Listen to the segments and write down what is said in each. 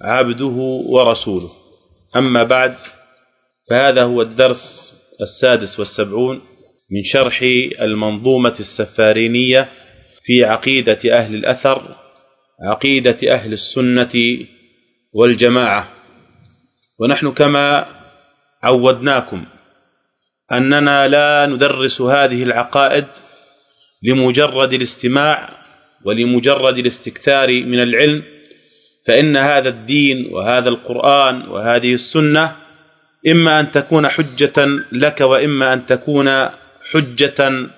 عبده ورسوله. أما بعد فهذا هو الدرس السادس والسبعون من شرح المنظومة السفارينية في عقيدة أهل الأثر عقيدة أهل السنة والجماعة. ونحن كما عودناكم أننا لا ندرس هذه العقائد لمجرد الاستماع ولمجرد الاستكثار من العلم فإن هذا الدين وهذا القرآن وهذه السنة إما أن تكون حجة لك وإما أن تكون حجة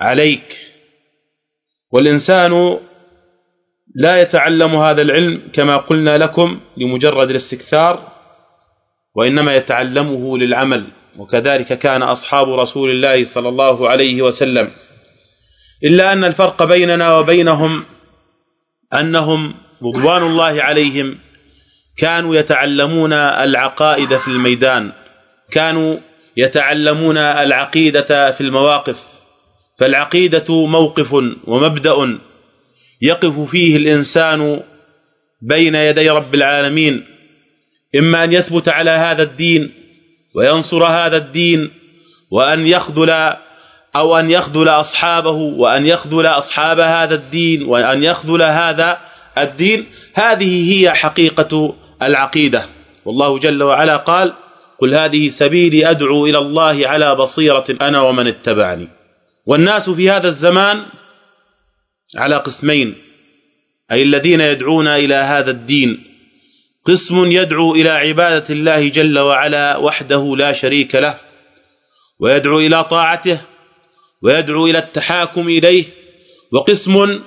عليك. والإنسان لا يتعلم هذا العلم كما قلنا لكم لمجرد الاستكثار وإنما يتعلمه للعمل وكذلك كان أصحاب رسول الله صلى الله عليه وسلم. إلا أن الفرق بيننا وبينهم أنهم رضوان الله عليهم كانوا يتعلمون العقائد في الميدان كانوا يتعلمون العقيدة في المواقف فالعقيدة موقف ومبدأ يقف فيه الإنسان بين يدي رب العالمين إما أن يثبت على هذا الدين وينصر هذا الدين وأن يخذل أو أن يخذل أصحابه وأن يخذل أصحاب هذا الدين وأن يخذل هذا الدين. هذه هي حقيقة العقيدة. والله جل وعلا قال قل هذه سبيلي أدعو إلى الله على بصيرة أنا ومن اتبعني. والناس في هذا الزمان على قسمين أي الذين يدعون إلى هذا الدين. قسم يدعو إلى عبادة الله جل وعلا وحده لا شريك له ويدعو إلى طاعته ويدعو إلى التحاكم إليه وقسم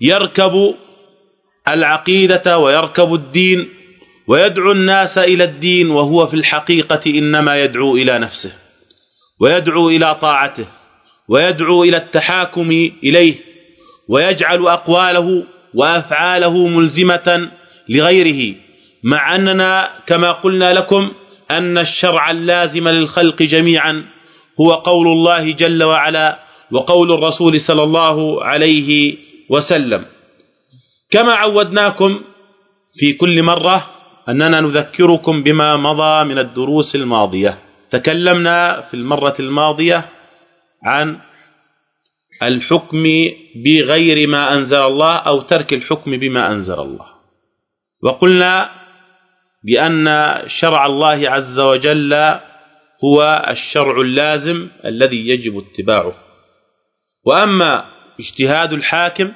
يركب العقيدة ويركب الدين ويدعو الناس إلى الدين وهو في الحقيقة إنما يدعو إلى نفسه ويدعو إلى طاعته ويدعو إلى التحاكم إليه ويجعل أقواله وأفعاله ملزمة لغيره مع أننا كما قلنا لكم أن الشرع اللازم للخلق جميعا هو قول الله جل وعلا وقول الرسول صلى الله عليه وسلم. كما عودناكم في كل مرة أننا نذكركم بما مضى من الدروس الماضية. تكلمنا في المرة الماضية عن الحكم بغير ما أنزل الله أو ترك الحكم بما أنزل الله. وقلنا بأن شرع الله عز وجل هو الشرع اللازم الذي يجب اتباعه. وأما اجتهاد الحاكم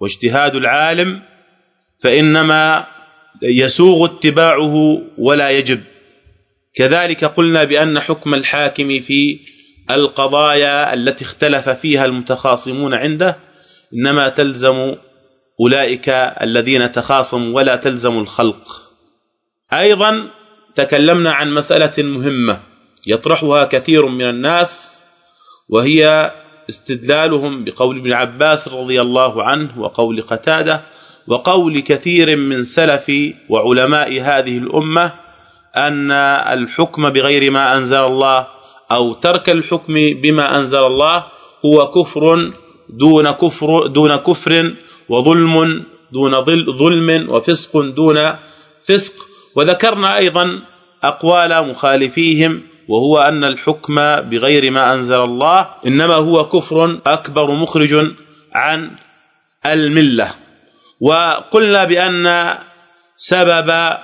واجتهاد العالم فإنما يسوغ اتباعه ولا يجب. كذلك قلنا بأن حكم الحاكم في القضايا التي اختلف فيها المتخاصمون عنده إنما تلزم أولئك الذين تخاصموا ولا تلزم الخلق. أيضا تكلمنا عن مسألة مهمة يطرحها كثير من الناس وهي استدلالهم بقول ابن عباس رضي الله عنه وقول قتادة وقول كثير من سلف وعلماء هذه الأمة أن الحكم بغير ما أنزل الله أو ترك الحكم بما أنزل الله هو كفر دون كفر دون كفر وظلم دون ظلم وفسق دون فسق وذكرنا أيضا أقوال مخالفيهم وهو أن الحكم بغير ما أنزل الله إنما هو كفر أكبر مخرج عن الملة. وقلنا بأن سبب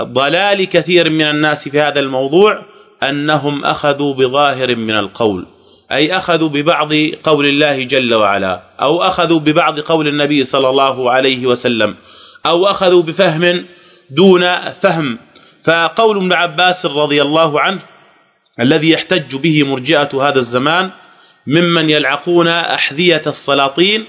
ضلال كثير من الناس في هذا الموضوع أنهم أخذوا بظاهر من القول أي أخذوا ببعض قول الله جل وعلا أو أخذوا ببعض قول النبي صلى الله عليه وسلم أو أخذوا بفهم دون فهم. فقول ابن عباس رضي الله عنه الذي يحتج به مرجئة هذا الزمان ممن يلعقون أحذية السلاطين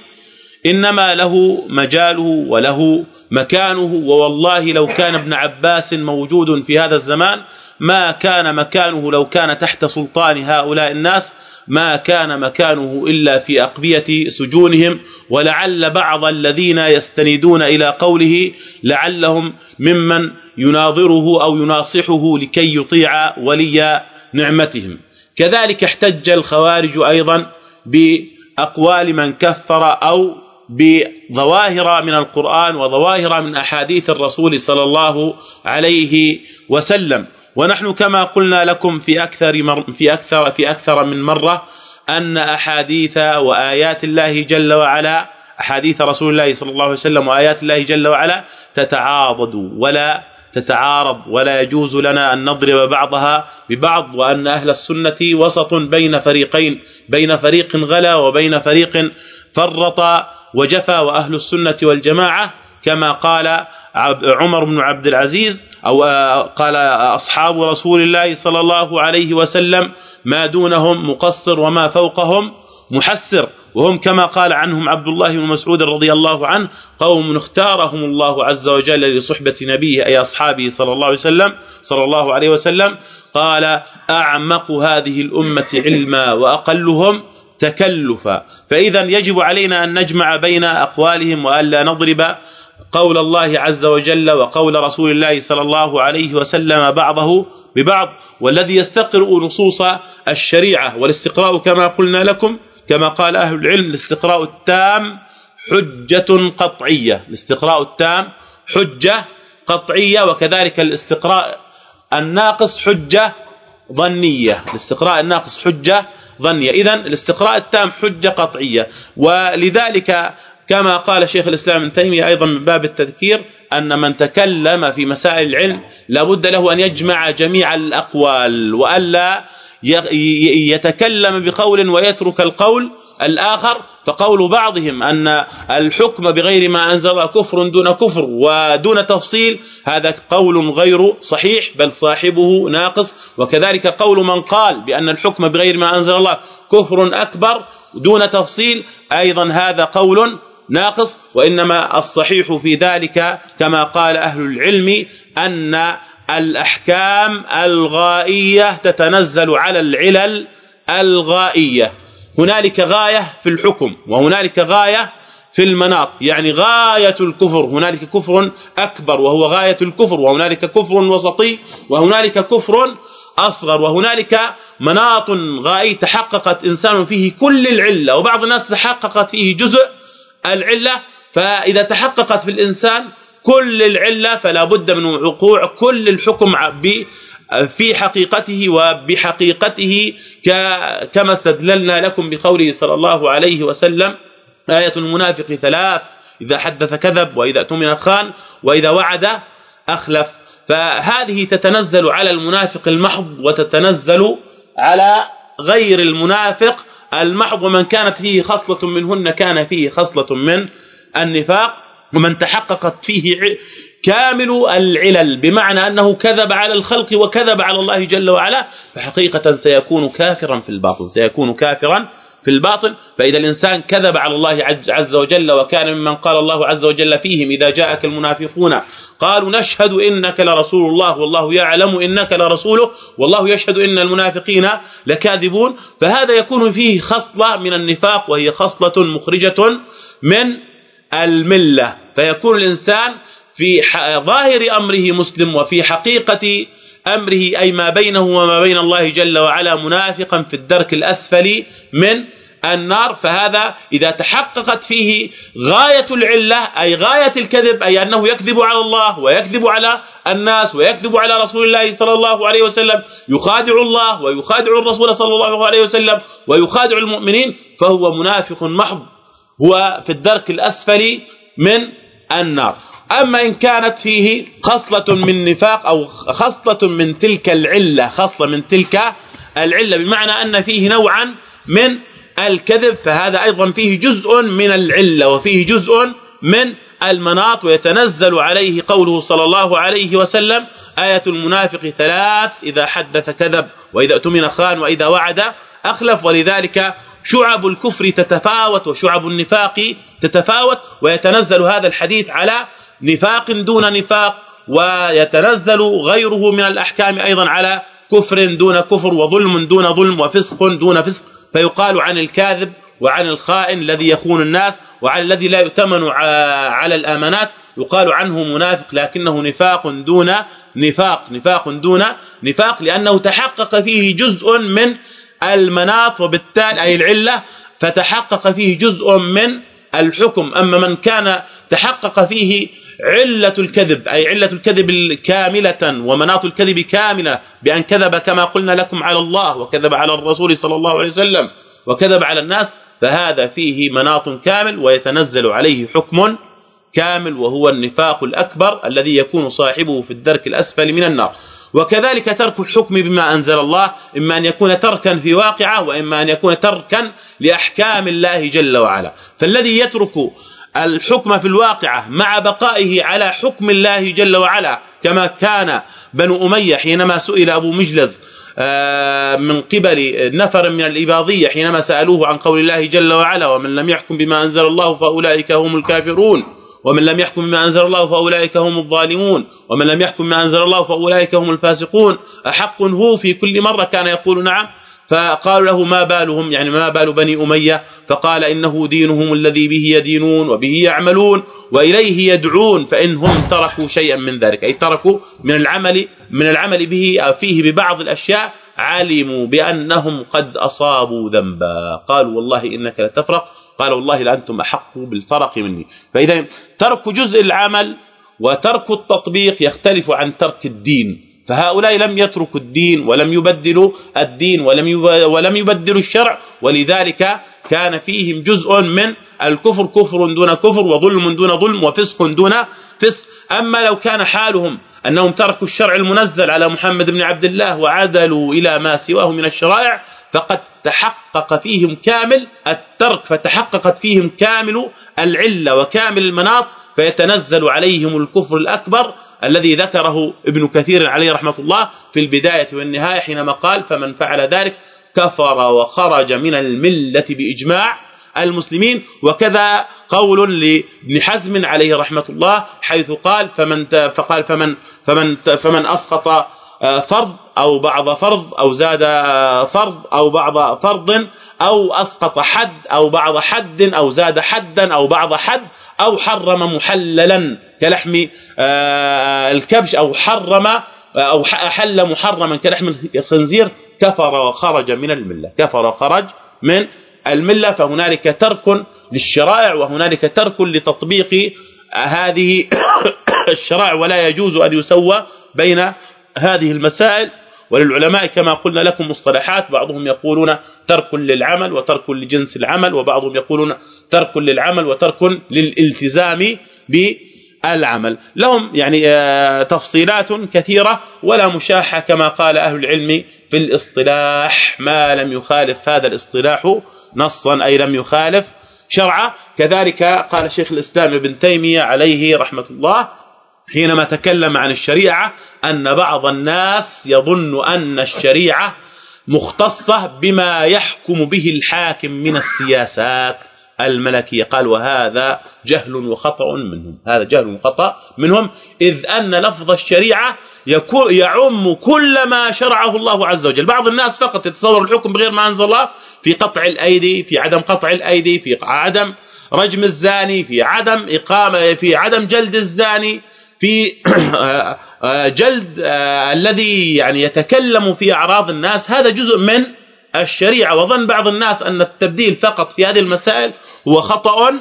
إنما له مجاله وله مكانه ووالله لو كان ابن عباس موجود في هذا الزمان ما كان مكانه لو كان تحت سلطان هؤلاء الناس ما كان مكانه إلا في أقبية سجونهم ولعل بعض الذين يستندون إلى قوله لعلهم ممن يناظره أو يناصحه لكي يطيع ولي نعمتهم. كذلك احتج الخوارج أيضا بأقوال من كفر أو بظواهر من القرآن وظواهر من أحاديث الرسول صلى الله عليه وسلم. ونحن كما قلنا لكم في أكثر مر في أكثر في أكثر من مرة أن أحاديث وآيات الله جل وعلا أحاديث رسول الله صلى الله عليه وسلم وآيات الله جل وعلا تتعاضد ولا تتعارض ولا يجوز لنا أن نضرب بعضها ببعض وأن أهل السنة وسط بين فريقين بين فريق غلا وبين فريق فرط وجفى وأهل السنة والجماعة كما قال عمر بن عبد العزيز أو آه، قال أصحاب رسول الله صلى الله عليه وسلم ما دونهم مقصر وما فوقهم محسر. وهم كما قال عنهم عبد الله بن مسعود رضي الله عنه قوم اختارهم الله عز وجل لصحبة نبيه أي أصحابه صلى الله عليه وسلم صلى الله عليه وسلم. قال أعمق هذه الأمة علما وأقلهم تكلفا. فاذا يجب علينا أن نجمع بين أقوالهم والا نضرب قول الله عز وجل وقول رسول الله صلى الله عليه وسلم بعضه ببعض. والذي يستقرئ نصوص الشريعة والاستقراء كما قلنا لكم كما قال أهل العلم الاستقراء التام حجة قطعية. الاستقراء التام حجة قطعية وكذلك الاستقراء الناقص حجة ظنية. الاستقراء الناقص حجة ظنية. اذا الاستقراء التام حجة قطعية. ولذلك كما قال شيخ الإسلام ابن تيمية أيضا من باب التذكير أن من تكلم في مسائل العلم لابد له أن يجمع جميع الأقوال وألا يتكلم بقول ويترك القول الآخر فقول بعضهم أن الحكم بغير ما أنزل كفر دون كفر ودون تفصيل هذا قول غير صحيح بل صاحبه ناقص. وكذلك قول من قال بأن الحكم بغير ما أنزل الله كفر أكبر دون تفصيل أيضا هذا قول ناقص. وإنما الصحيح في ذلك كما قال أهل العلم أن الأحكام الغائية تتنزل على العلل الغائية. هنالك غاية في الحكم وهنالك غاية في المناط يعني غاية الكفر هنالك كفر أكبر وهو غاية الكفر وهنالك كفر وسطي وهنالك كفر أصغر وهنالك مناط غائي تحققت إنسان فيه كل العلة وبعض الناس تحققت فيه جزء العلة فإذا تحققت في الإنسان كل العلة فلا بد من وقوع كل الحكم في حقيقته وبحقيقته كما استدللنا لكم بقوله صلى الله عليه وسلم آية المنافق ثلاث إذا حدث كذب وإذا اؤتمن خان وإذا وعد أخلف. فهذه تتنزل على المنافق المحض وتتنزل على غير المنافق المحض. ومن كانت فيه خصلة منهن كان فيه خصلة من النفاق. ومن تحققت فيه كامل العلل بمعنى أنه كذب على الخلق وكذب على الله جل وعلا فحقيقة سيكون كافرا في الباطن سيكون كافرا في الباطن فإذا الإنسان كذب على الله عز وجل وكان ممن قال الله عز وجل فيهم إذا جاءك المنافقون قالوا نشهد إنك لرسول الله والله يعلم إنك لرسوله والله يشهد إن المنافقين لكاذبون. فهذا يكون فيه خصلة من النفاق وهي خصلة مخرجة من الملة. فيكون الإنسان في ظاهر أمره مسلم وفي حقيقة أمره أي ما بينه وما بين الله جل وعلا منافقا في الدرك الأسفل من النار. فهذا إذا تحققت فيه غاية العلة أي غاية الكذب أي أنه يكذب على الله ويكذب على الناس ويكذب على رسول الله صلى الله عليه وسلم يخادع الله ويخادع الرسول صلى الله عليه وسلم ويخادع المؤمنين فهو منافق محض هو في الدرك الأسفل من النار. أما إن كانت فيه خصلة من نفاق أو خصلة من تلك العلة خصلة من تلك العلة بمعنى أن فيه نوعا من الكذب فهذا أيضا فيه جزء من العلة وفيه جزء من المناط ويتنزل عليه قوله صلى الله عليه وسلم آية المنافق ثلاث إذا حدث كذب وإذا اؤتمن خان وإذا وعد أخلف. ولذلك شعب الكفر تتفاوت وشعب النفاق تتفاوت ويتنزل هذا الحديث على نفاق دون نفاق ويتنزل غيره من الأحكام أيضا على كفر دون كفر وظلم دون ظلم وفسق دون فسق. فيقال عن الكاذب وعن الخائن الذي يخون الناس وعن الذي لا يؤتمن على الأمانات. يقال عنه منافق لكنه نفاق دون نفاق نفاق دون نفاق لأنه تحقق فيه جزء من المناط وبالتالي أي العلة فتحقق فيه جزء من الحكم. أما من كان تحقق فيه علة الكذب أي علة الكذب كاملة ومناط الكذب كاملة بأن كذب كما قلنا لكم على الله وكذب على الرسول صلى الله عليه وسلم وكذب على الناس فهذا فيه مناط كامل ويتنزل عليه حكم كامل وهو النفاق الأكبر الذي يكون صاحبه في الدرك الأسفل من النار. وكذلك ترك الحكم بما أنزل الله إما أن يكون تركا في واقعة وإما أن يكون تركا لأحكام الله جل وعلا. فالذي يترك الحكم في الواقعة مع بقائه على حكم الله جل وعلا كما كان بنو أمية حينما سئل أبو مجلز آه، من قبل نفر من الإباضية حينما سألوه عن قول الله جل وعلا ومن لم يحكم بما أنزل الله فأولئك هم الكافرون. ومن لم يحكم بما أنزل الله فأولئك هم الظالمون. ومن لم يحكم بما أنزل الله فأولئك هم الفاسقون. أحق هو في كل مرة كان يقول نعم؟ فقالوا له ما بالهم؟ يعني ما بال بني أمية؟ فقال إنه دينهم الذي به يدينون وبه يعملون وإليه يدعون فانهم تركوا شيئا من ذلك. أي تركوا من العمل من العمل به فيه ببعض الأشياء علموا بأنهم قد أصابوا ذنبا. قالوا والله إنك لتفرق. قال والله لأنتم أحق بالفرق مني. فإذا ترك جزء العمل وترك التطبيق يختلف عن ترك الدين. فهؤلاء لم يتركوا الدين ولم يبدلوا الدين ولم ولم يبدلوا الشرع. ولذلك كان فيهم جزء من الكفر كفر دون كفر وظلم دون ظلم وفسق دون فسق. أما لو كان حالهم أنهم تركوا الشرع المنزل على محمد بن عبد الله وعدلوا إلى ما سواه من الشرائع فقد تحقق فيهم كامل الترك فتحققت فيهم كامل العلة وكامل المناط فيتنزل عليهم الكفر الأكبر الذي ذكره ابن كثير عليه رحمة الله في البداية والنهاية حينما قال فمن فعل ذلك كفر وخرج من الملة بإجماع المسلمين وكذا قول لابن حزم عليه رحمة الله حيث قال فمن فقال فمن فمن فمن أسقط آه، فرض أو بعض فرض أو زاد آه، فرض أو بعض فرض أو أسقط حد أو بعض حد أو زاد حدا أو بعض حد أو حرم محللا كلحم آه، الكبش أو حرم أو احل محرما كلحم الخنزير كفر وخرج من الملة. كفر وخرج من الملة. فهنالك ترك للشرائع وهنالك ترك لتطبيق هذه الشرائع. ولا يجوز أن يسوى بين هذه المسائل. وللعلماء كما قلنا لكم مصطلحات بعضهم يقولون ترك للعمل وترك لجنس العمل وبعضهم يقولون ترك للعمل وترك للالتزام بالعمل. لهم يعني آه، تفصيلات كثيرة ولا مشاحة كما قال أهل العلم في الاصطلاح. ما لم يخالف هذا الاصطلاح نصا أي لم يخالف شرعا كذلك قال شيخ الإسلام ابن تيمية عليه رحمة الله حينما تكلم عن الشريعة أن بعض الناس يظن أن الشريعة مختصة بما يحكم به الحاكم من السياسات. الملكية قال وهذا جهل وخطأ منهم. هذا جهل وخطأ منهم إذ أن لفظ الشريعة يعم كل ما شرعه الله عز وجل. بعض الناس فقط يتصور الحكم بغير ما أنزل الله في قطع الأيدي في عدم قطع الأيدي في عدم رجم الزاني في عدم إقامة في عدم جلد الزاني. في جلد آه، الذي يعني يتكلم في أعراض الناس. هذا جزء من الشريعة. وظن بعض الناس أن التبديل فقط في هذه المسائل هو خطأ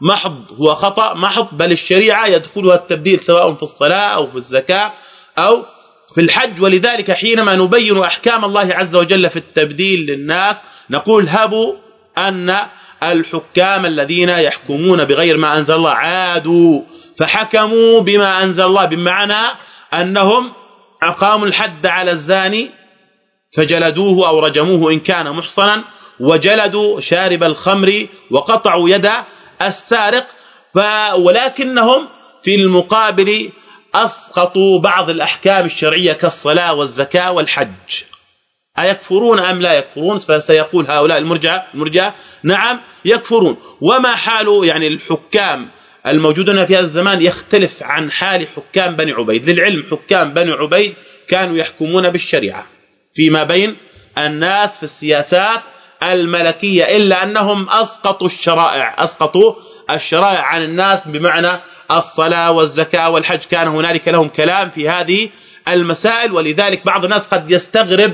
محض هو خطأ محض بل الشريعة يدخلها التبديل سواء في الصلاة أو في الزكاة أو في الحج. ولذلك حينما نبين أحكام الله عز وجل في التبديل للناس نقول هبوا أن الحكام الذين يحكمون بغير ما أنزل الله عادوا. فحكموا بما أنزل الله بمعنى أنهم أقاموا الحد على الزاني فجلدوه أو رجموه إن كان محصنا وجلدوا شارب الخمر وقطعوا يد السارق ولكنهم في المقابل أسقطوا بعض الأحكام الشرعية كالصلاة والزكاة والحج. أيكفرون أم لا يكفرون؟ فسيقول هؤلاء المرجئه المرجئه نعم يكفرون. وما حال يعني الحكام الموجودون في هذا الزمان يختلف عن حال حكام بني عبيد. للعلم حكام بني عبيد كانوا يحكمون بالشريعة فيما بين الناس في السياسات الملكية إلا أنهم أسقطوا الشرائع أسقطوا الشرائع عن الناس بمعنى الصلاة والزكاة والحج. كان هنالك لهم كلام في هذه المسائل ولذلك بعض الناس قد يستغرب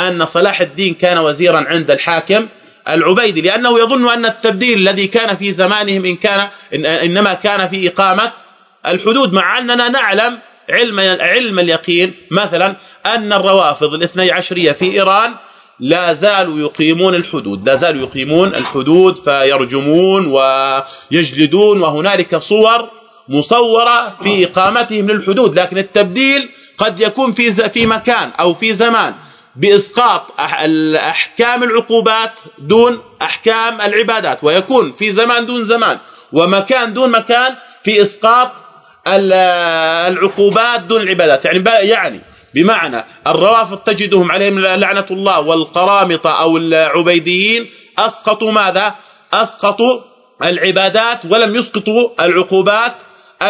أن صلاح الدين كان وزيرا عند الحاكم. العبيدي لأنه يظن أن التبديل الذي كان في زمانهم إن كان إنما كان في إقامة الحدود مع أننا نعلم علم علم اليقين مثلا أن الروافض الاثني عشرية في إيران لا زالوا يقيمون الحدود لا زالوا يقيمون الحدود فيرجمون ويجلدون وهنالك صور مصورة في إقامتهم للحدود لكن التبديل قد يكون في في مكان أو في زمان. بإسقاط احكام العقوبات دون أحكام العبادات ويكون في زمان دون زمان ومكان دون مكان في إسقاط العقوبات دون العبادات. يعني يعني بمعنى الروافض تجدهم عليهم لعنة الله والقرامطة أو العبيديين أسقطوا ماذا؟ أسقطوا العبادات ولم يسقطوا العقوبات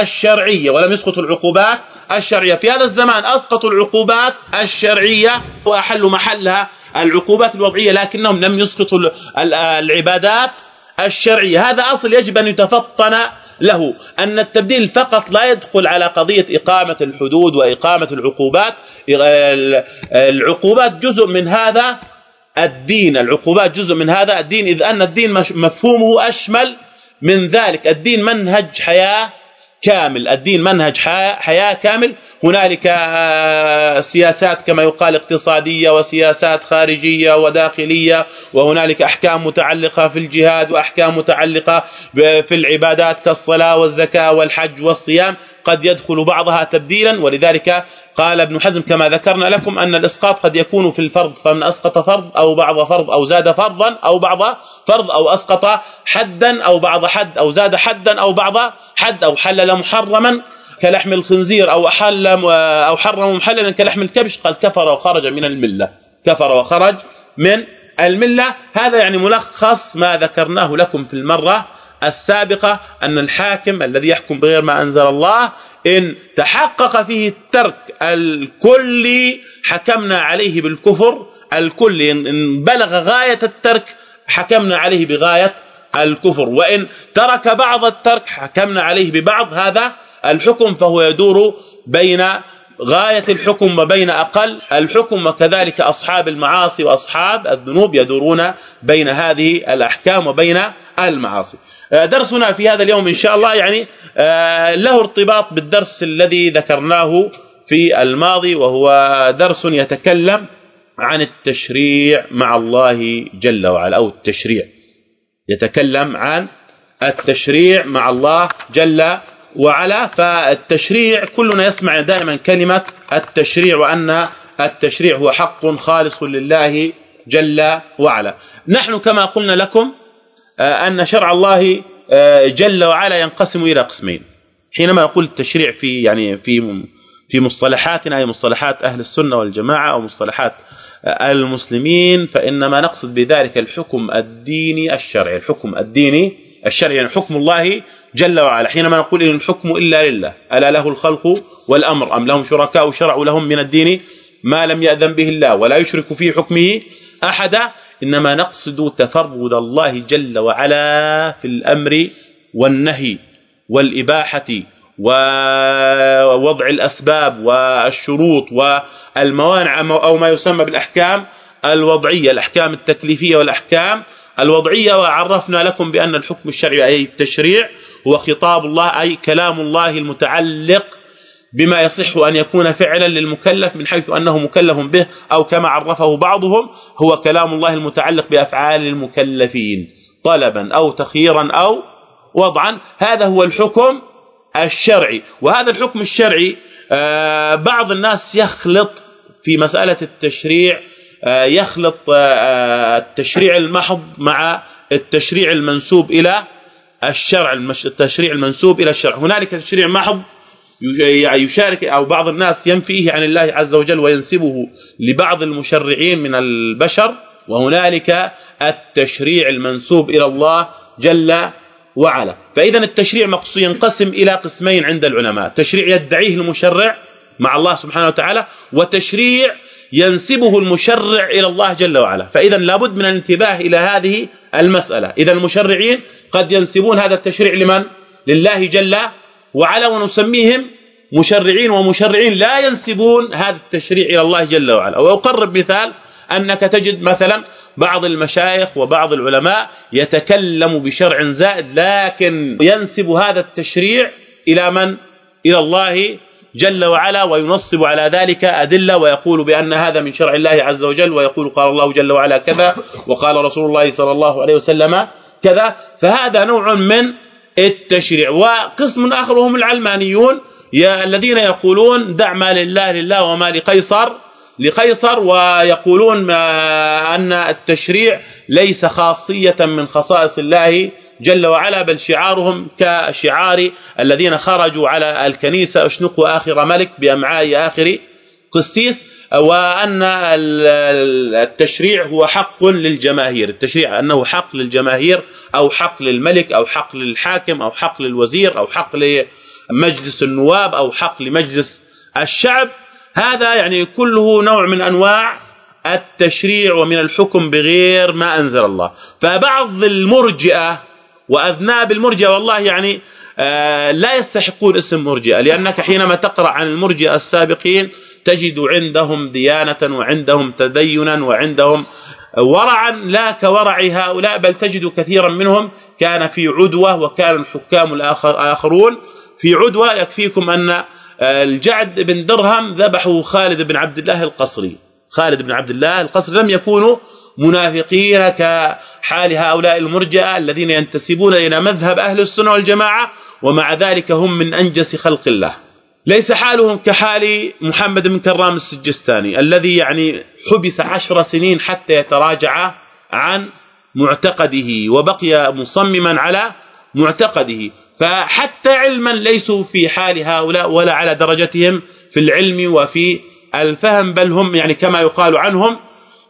الشرعية ولم يسقطوا العقوبات الشرعية. في هذا الزمان أسقطوا العقوبات الشرعية وأحلوا محلها العقوبات الوضعية لكنهم لم يسقطوا العبادات الشرعية. هذا أصل يجب أن يتفطن له أن التبديل فقط لا يدخل على قضية إقامة الحدود وإقامة العقوبات. العقوبات جزء من هذا الدين العقوبات جزء من هذا الدين إذ أن الدين مفهومه أشمل من ذلك. الدين منهج حياة كامل. الدين منهج حياة كامل. هنالك آه، سياسات كما يقال اقتصادية وسياسات خارجية وداخلية وهنالك أحكام متعلقة في الجهاد وأحكام متعلقة في العبادات كالصلاة والزكاة والحج والصيام. قد يدخل بعضها تبديلا ولذلك قال ابن حزم كما ذكرنا لكم أن الإسقاط قد يكون في الفرض فمن أسقط فرض أو بعض فرض أو زاد فرضا أو بعض فرض أو أسقط حدا أو بعض حد أو زاد حدا أو بعض حد أو حلل محرما كلحم الخنزير أو احل أو حرم محللا كلحم الكبش قال كفر وخرج من الملة كفر وخرج من الملة. هذا يعني ملخص ما ذكرناه لكم في المرة. السابقة أن الحاكم الذي يحكم بغير ما أنزل الله إن تحقق فيه الترك الكلي حكمنا عليه بالكفر الكلي. ان بلغ غاية الترك حكمنا عليه بغاية الكفر. وإن ترك بعض الترك حكمنا عليه ببعض. هذا الحكم فهو يدور بين غاية الحكم وبين أقل الحكم. وكذلك أصحاب المعاصي وأصحاب الذنوب يدورون بين هذه الأحكام وبين المعاصي. درسنا في هذا اليوم إن شاء الله يعني آه، له ارتباط بالدرس الذي ذكرناه في الماضي وهو درس يتكلم عن التشريع مع الله جل وعلا أو التشريع. يتكلم عن التشريع مع الله جل وعلا فالتشريع كلنا يسمع دائما كلمة التشريع وأن التشريع هو حق خالص لله جل وعلا. نحن كما قلنا لكم آه، أن شرع الله آه، جل وعلا ينقسم إلى قسمين. حينما نقول التشريع في يعني في في مصطلحاتنا هي مصطلحات أهل السنة والجماعة أو مصطلحات آه، المسلمين فإنما نقصد بذلك الحكم الديني الشرعي. الحكم الديني الشرعي يعني حكم الله جل وعلا. حينما نقول إن الحكم إلا لله ألا له الخلق والأمر أم لهم شركاء شرعوا لهم من الدين ما لم يأذن به الله ولا يشرك في حكمه أحدا إنما نقصد تفرد الله جل وعلا في الأمر والنهي والإباحة ووضع الأسباب والشروط والموانع أو ما يسمى بالأحكام الوضعية الأحكام التكليفية والأحكام الوضعية. وعرفنا لكم بأن الحكم الشرعي أي التشريع هو خطاب الله أي كلام الله المتعلق بما يصح أن يكون فعلا للمكلف من حيث أنه مكلف به أو كما عرفه بعضهم هو كلام الله المتعلق بأفعال المكلفين طلبا أو تخييرا أو وضعا. هذا هو الحكم الشرعي وهذا الحكم الشرعي آه، بعض الناس يخلط في مسألة التشريع آه، يخلط آه، التشريع المحض مع التشريع المنسوب إلى الشرع التشريع المنسوب إلى الشرع. هنالك تشريع محض يشارك أو بعض الناس ينفيه عن الله عز وجل وينسبه لبعض المشرعين من البشر وهنالك التشريع المنسوب إلى الله جل وعلا. فإذا التشريع مقصود ينقسم إلى قسمين عند العلماء تشريع يدعيه المشرع مع الله سبحانه وتعالى وتشريع ينسبه المشرع إلى الله جل وعلا. فإذا لابد من الانتباه إلى هذه المسألة. إذا المشرعين قد ينسبون هذا التشريع لمن؟ لله جل وعلا ونسميهم مشرعين ومشرعين لا ينسبون هذا التشريع إلى الله جل وعلا. وأقرب مثال أنك تجد مثلا بعض المشايخ وبعض العلماء يتكلم بشرع زائد لكن ينسب هذا التشريع إلى من؟ إلى الله جل وعلا وينصب على ذلك أدلة ويقول بأن هذا من شرع الله عز وجل ويقول قال الله جل وعلا كذا وقال رسول الله صلى الله عليه وسلم كذا. فهذا نوع من التشريع. وقسم آخر وهم العلمانيون. يا الذين يقولون دع ما لله لله وما لقيصر لقيصر ويقولون أن التشريع ليس خاصية من خصائص الله جل وعلا بل شعارهم كشعار الذين خرجوا على الكنيسة. أشنقوا آخر ملك بأمعاء آخر قسيس. وأن التشريع هو حق للجماهير. التشريع أنه حق للجماهير أو حق للملك أو حق للحاكم أو حق للوزير أو حق لمجلس النواب أو حق لمجلس الشعب. هذا يعني كله نوع من أنواع التشريع ومن الحكم بغير ما أنزل الله. فبعض المرجئة وأذناب المرجئة والله يعني آه، لا يستحقون اسم مرجئة لأنك حينما تقرأ عن المرجئة السابقين تجد عندهم ديانة وعندهم تدينا وعندهم ورعا لا كورع هؤلاء بل تجد كثيرا منهم كان في عدوة وكان الحكام الآخرون في عدوة. يكفيكم أن آه، الجعد بن درهم ذبحوا خالد بن عبد الله القصري. خالد بن عبد الله القصري لم يكونوا منافقين كحال هؤلاء المرجئة الذين ينتسبون إلى مذهب أهل السنة والجماعة ومع ذلك هم من أنجس خلق الله. ليس حالهم كحال محمد بن كرام السجستاني الذي يعني حبس عشر سنين حتى يتراجع عن معتقده وبقي مصمما على معتقده. فحتى علما ليسوا في حال هؤلاء ولا على درجتهم في العلم وفي الفهم بل هم يعني كما يقال عنهم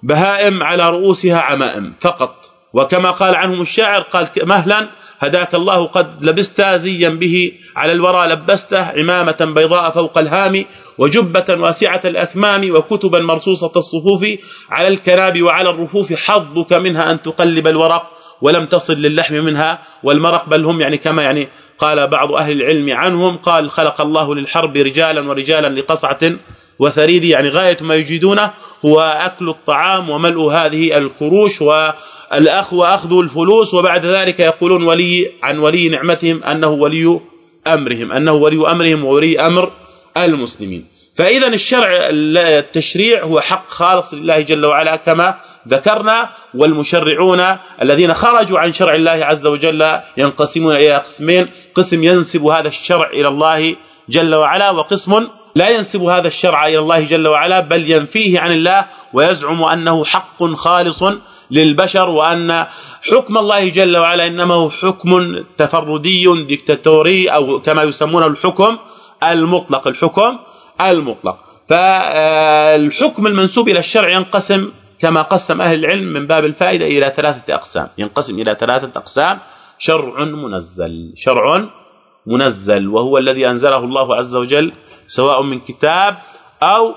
بهائم على رؤوسها عمائم فقط. وكما قال عنهم الشاعر قال مهلا هداك الله قد لبست زيا به على الورى لبسته عمامة بيضاء فوق الهام وجبة واسعة الأكمام وكتبا مرصوصة الصفوف على الكناب وعلى الرفوف حظك منها أن تقلب الورق ولم تصل للحم منها والمرق بل هم يعني كما يعني قال بعض أهل العلم عنهم قال خلق الله للحرب رجالا ورجالا لقصعة وثريد يعني غاية ما يجيدونه هو أكل الطعام وملء هذه الكروش والاخ وأخذ الفلوس وبعد ذلك يقولون ولي عن ولي نعمتهم أنه ولي أمرهم أنه ولي أمرهم وولي أمر المسلمين. فإذا الشرع التشريع هو حق خالص لله جل وعلا كما ذكرنا والمشرعون الذين خرجوا عن شرع الله عز وجل ينقسمون إلى قسمين قسم ينسب هذا الشرع إلى الله جل وعلا وقسم لا ينسب هذا الشرع إلى الله جل وعلا بل ينفيه عن الله ويزعم أنه حق خالص للبشر وأن حكم الله جل وعلا إنما هو حكم تفردي ديكتاتوري أو كما يسمونه الحكم المطلق الحكم المطلق. فالحكم المنسوب إلى الشرع ينقسم كما قسم أهل العلم من باب الفائدة إلى ثلاثة أقسام. ينقسم إلى ثلاثة أقسام. شرع منزل. شرع منزل وهو الذي أنزله الله عز وجل سواء من كتاب أو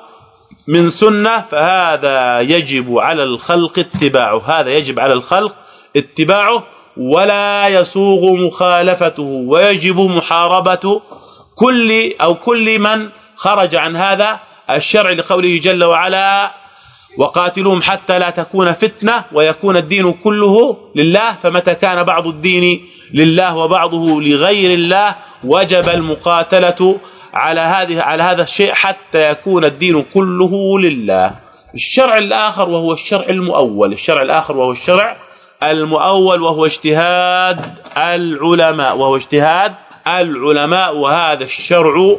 من سنة فهذا يجب على الخلق اتباعه. هذا يجب على الخلق اتباعه ولا يسوغ مخالفته ويجب محاربة كل أو كل من خرج عن هذا الشرع لقوله جل وعلا وقاتلوهم حتى لا تكون فتنة ويكون الدين كله لله فمتى كان بعض الدين لله وبعضه لغير الله وجب المقاتلة على هذه على هذا الشيء حتى يكون الدين كله لله. الشرع الآخر وهو الشرع المؤول. الشرع الآخر وهو الشرع المؤول وهو اجتهاد العلماء. وهو اجتهاد العلماء. وهذا الشرع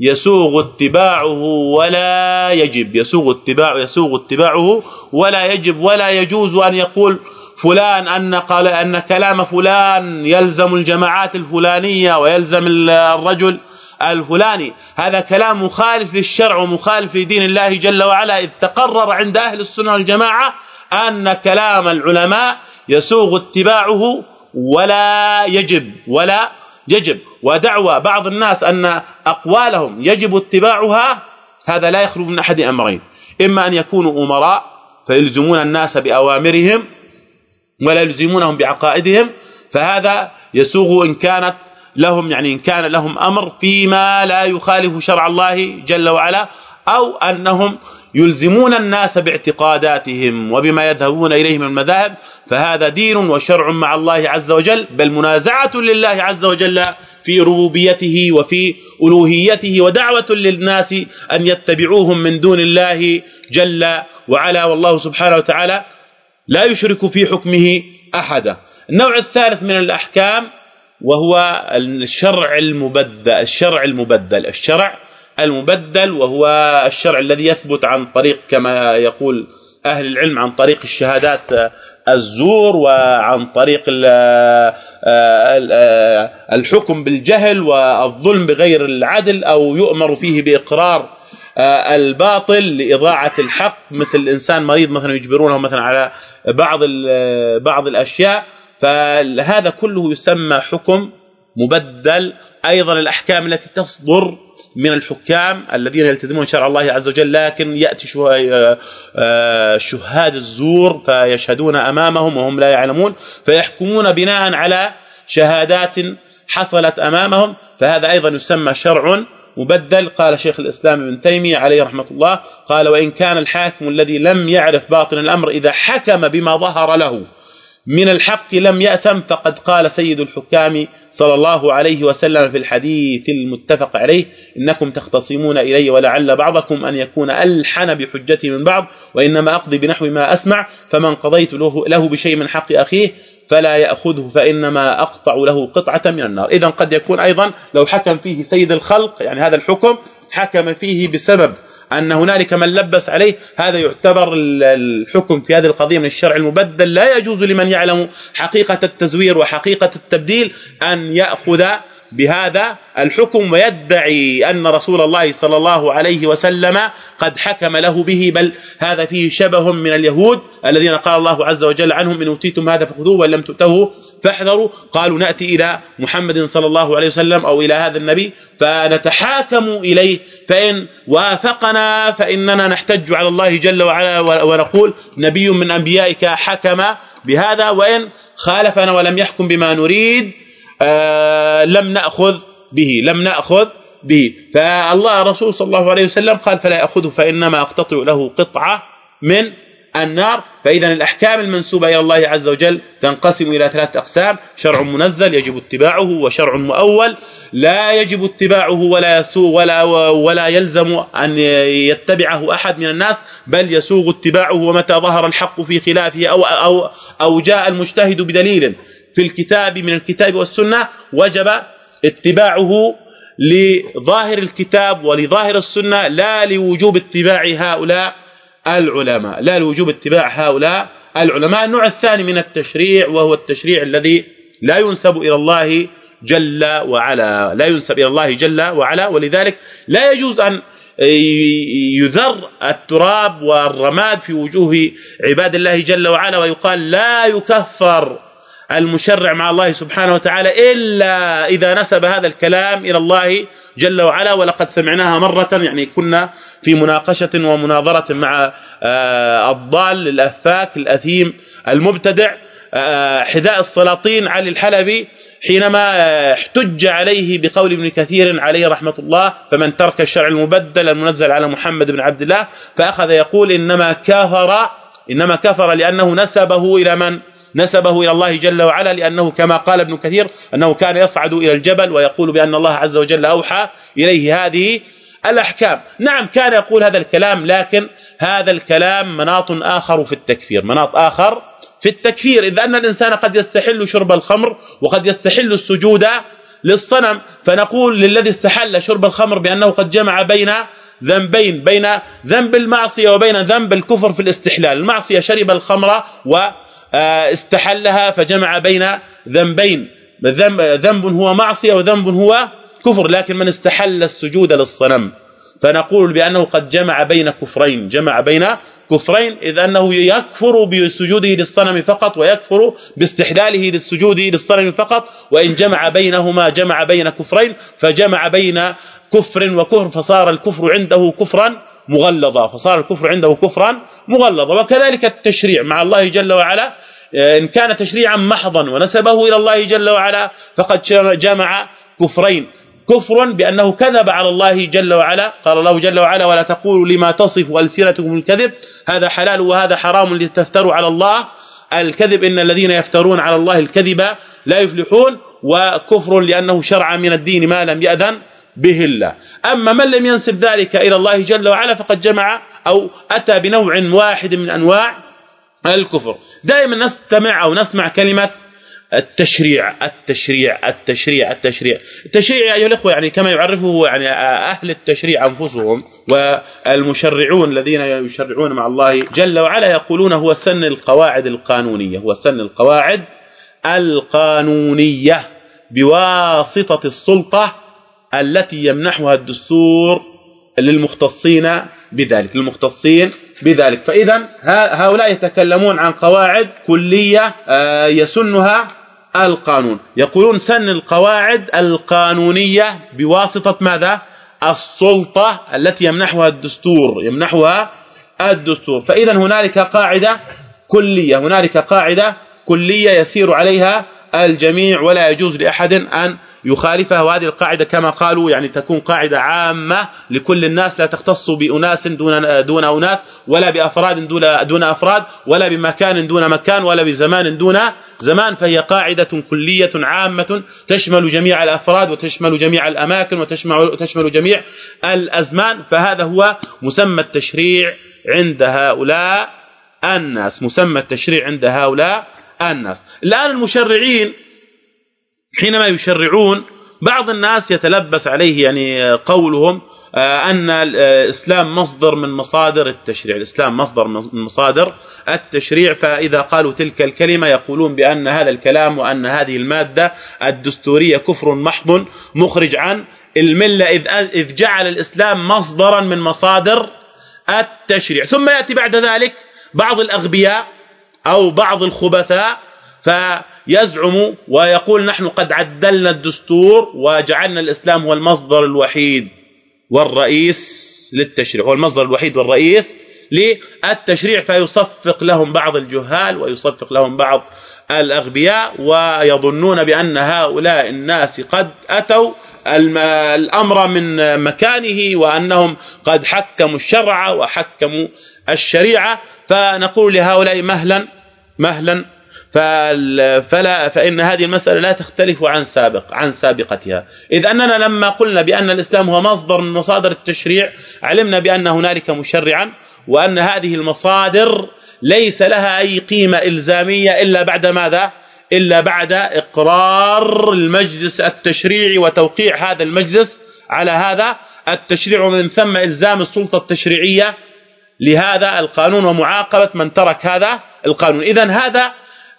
يسوغ اتباعه ولا يجب. يسوغ اتباعه يسوغ اتباعه ولا يجب. ولا يجوز أن يقول فلان أن قال أن كلام فلان يلزم الجماعات الفلانية ويلزم الرجل الفلاني. هذا كلام مخالف للشرع ومخالف لدين الله جل وعلا إذ تقرر عند أهل السنة والجماعة أن كلام العلماء يسوغ اتباعه ولا يجب ولا يجب. ودعوى بعض الناس أن أقوالهم يجب اتباعها هذا لا يخلو من أحد أمرين. إما أن يكونوا أمراء فيلزمون الناس بأوامرهم ولا يلزمونهم بعقائدهم فهذا يسوغ إن كانت لهم يعني إن كان لهم أمر فيما لا يخالف شرع الله جل وعلا أو أنهم يلزمون الناس باعتقاداتهم وبما يذهبون إليه من المذاهب فهذا دين وشرع مع الله عز وجل بل منازعة لله عز وجل في ربوبيته وفي ألوهيته ودعوة للناس أن يتبعوهم من دون الله جل وعلا. والله سبحانه وتعالى لا يشرك في حكمه أحدا. النوع الثالث من الأحكام وهو الشرع المبدل الشرع المبدل الشرع المبدل وهو الشرع الذي يثبت عن طريق كما يقول أهل العلم عن طريق الشهادات الزور وعن طريق الحكم بالجهل والظلم بغير العدل أو يؤمر فيه بإقرار الباطل لإضاعة الحق مثل الانسان مريض مثلا يجبرونه مثلا على بعض بعض الأشياء فهذا كله يسمى حكم مبدل أيضا الاحكام التي تصدر من الحكام الذين يلتزمون شرع الله عز وجل لكن يأتي آه، شهاد الزور فيشهدون أمامهم وهم لا يعلمون فيحكمون بناء على شهادات حصلت أمامهم فهذا أيضا يسمى شرع مبدل. قال شيخ الإسلام ابن تيمية عليه رحمة الله قال وإن كان الحاكم الذي لم يعرف باطن الأمر إذا حكم بما ظهر له من الحق لم يأثم فقد قال سيد الحكام صلى الله عليه وسلم في الحديث المتفق عليه إنكم تختصمون إلي ولعل بعضكم أن يكون ألحن بحجتي من بعض وإنما أقضي بنحو ما أسمع فمن قضيت له بشيء من حق أخيه فلا يأخذه فإنما أقطع له قطعة من النار. اذا قد يكون أيضا لو حكم فيه سيد الخلق يعني هذا الحكم حكم فيه بسبب أن هنالك من لبس عليه هذا يعتبر الحكم في هذه القضية من الشرع المبدل. لا يجوز لمن يعلم حقيقة التزوير وحقيقة التبديل أن يأخذ بهذا الحكم ويدعي أن رسول الله صلى الله عليه وسلم قد حكم له به. بل هذا فيه شبه من اليهود الذين قال الله عز وجل عنهم إن أوتيتم هذا فخذوه وإن لم تؤتوه فاحذروا. قالوا نأتي إلى محمد صلى الله عليه وسلم أو إلى هذا النبي فنتحاكم إليه. فإن وافقنا فإننا نحتج على الله جل وعلا ونقول نبي من أنبيائك حكم بهذا. وإن خالفنا ولم يحكم بما نريد آه لم نأخذ به لم نأخذ به. فالله الرسول صلى الله عليه وسلم قال فلا يأخذه فإنما أقتطع له قطعة من النار فإذا الأحكام المنسوبة إلى الله عز وجل تنقسم إلى ثلاث أقسام شرع منزل يجب اتباعه وشرع مؤول لا يجب اتباعه ولا يسوغ ولا ولا يلزم أن يتبعه أحد من الناس بل يسوغ اتباعه ومتى ظهر الحق في خلافه أو أو أو جاء المجتهد بدليل في الكتاب من الكتاب والسنة وجب اتباعه لظاهر الكتاب ولظاهر السنة لا لوجوب اتباع هؤلاء العلماء. لا لوجوب اتباع هؤلاء العلماء. النوع الثاني من التشريع وهو التشريع الذي لا ينسب إلى الله جل وعلا. لا ينسب إلى الله جل وعلا. ولذلك لا يجوز أن يذر التراب والرماد في وجوه عباد الله جل وعلا ويقال لا يكفر المشرع مع الله سبحانه وتعالى إلا إذا نسب هذا الكلام إلى الله جل وعلا. ولقد سمعناها مرة يعني كنا في مناقشة ومناظرة مع آه، الضال الأفاك الأثيم المبتدع آه، حذاء السلاطين علي الحلبي حينما آه، احتج عليه بقول ابن كثير عليه رحمة الله فمن ترك الشرع المبدل المنزل على محمد بن عبد الله فأخذ يقول إنما كفر إنما كفر لأنه نسبه إلى من؟ نسبه إلى الله جل وعلا لأنه كما قال ابن كثير أنه كان يصعد إلى الجبل ويقول بأن الله عز وجل أوحى إليه هذه الأحكام. نعم كان يقول هذا الكلام لكن هذا الكلام مناط آخر في التكفير مناط آخر في التكفير. إذ أن الإنسان قد يستحل شرب الخمر وقد يستحل السجود للصنم فنقول للذي استحل شرب الخمر بأنه قد جمع بين ذنبين بين ذنب المعصية وبين ذنب الكفر في الاستحلال. المعصية شرب الخمر واستحلها فجمع بين ذنبين. ذنب هو معصية وذنب هو كفر لكن من استحل السجود للصنم. فنقول بأنه قد جمع بين كفرين جمع بين كفرين إذ أنه يكفر بسجوده للصنم فقط ويكفر باستحلاله للسجود للصنم فقط وإن جمع بينهما جمع بين كفرين فجمع بين كفر وكفر فصار الكفر عنده كفرا مغلظا فصار الكفر عنده كفرا مغلظا وكذلك التشريع مع الله جل وعلا إن كان تشريعا محضا ونسبه إلى الله جل وعلا فقد جمع كفرين. كفر بأنه كذب على الله جل وعلا. قال الله جل وعلا ولا تقولوا لما تصف ألسنتكم الكذب؟ هذا حلال وهذا حرام لتفتروا على الله. الكذب إن الذين يفترون على الله الكذب لا يفلحون وكفر لأنه شرع من الدين ما لم يأذن به الله. أما من لم ينسب ذلك إلى الله جل وعلا فقد جمع أو أتى بنوع واحد من أنواع الكفر. دائما نستمع أو نسمع كلمة التشريع التشريع التشريع التشريع. التشريع أيها الإخوة يعني كما يعرفه يعني أهل التشريع أنفسهم والمشرعون الذين يشرعون مع الله جل وعلا يقولون هو سن القواعد القانونية هو سن القواعد القانونية بواسطة السلطة التي يمنحها الدستور للمختصين بذلك للمختصين بذلك. فاذا هؤلاء يتكلمون عن قواعد كلية آه، يسنها القانون. يقولون سن القواعد القانونية بواسطة ماذا؟ السلطة التي يمنحها الدستور يمنحها الدستور. فاذا هنالك قاعدة كلية هنالك قاعدة كلية يسير عليها الجميع ولا يجوز لأحد أن يخالفها وهذه القاعدة كما قالوا يعني تكون قاعدة عامة لكل الناس لا تختص بأناس دون دون أناس ولا بأفراد دون دون أفراد ولا بمكان دون مكان ولا بزمان دون زمان فهي قاعدة كلية عامة تشمل جميع الأفراد وتشمل جميع الأماكن وتشمل تشمل جميع الأزمان فهذا هو مسمى التشريع عند هؤلاء الناس مسمى التشريع عند هؤلاء الناس. الآن المشرعين حينما يشرعون بعض الناس يتلبس عليه يعني قولهم آه، أن الإسلام مصدر من مصادر التشريع. الإسلام مصدر من مصادر التشريع. فإذا قالوا تلك الكلمة يقولون بأن هذا الكلام وأن هذه المادة الدستورية كفر محض مخرج عن الملة إذ إذ جعل الإسلام مصدرا من مصادر التشريع. ثم يأتي بعد ذلك بعض الأغبياء أو بعض الخبثاء فيزعم ويقول نحن قد عدلنا الدستور وجعلنا الإسلام هو المصدر الوحيد والرئيس للتشريع هو المصدر الوحيد والرئيس للتشريع فيصفق لهم بعض الجهال ويصفق لهم بعض الأغبياء ويظنون بأن هؤلاء الناس قد أتوا الأمر من مكانه وأنهم قد حكموا الشرع وحكموا الشريعة فنقول لهؤلاء مهلا مهلا فلا فإن هذه المسألة لا تختلف عن سابق عن سابقتها. إذ أننا لما قلنا بأن الإسلام هو مصدر من مصادر التشريع علمنا بأن هنالك مشرعا وأن هذه المصادر ليس لها أي قيمة إلزامية إلا بعد ماذا؟ إلا بعد إقرار المجلس التشريعي وتوقيع هذا المجلس على هذا التشريع ومن ثم إلزام السلطة التشريعية لهذا القانون ومعاقبة من ترك هذا القانون. اذا هذا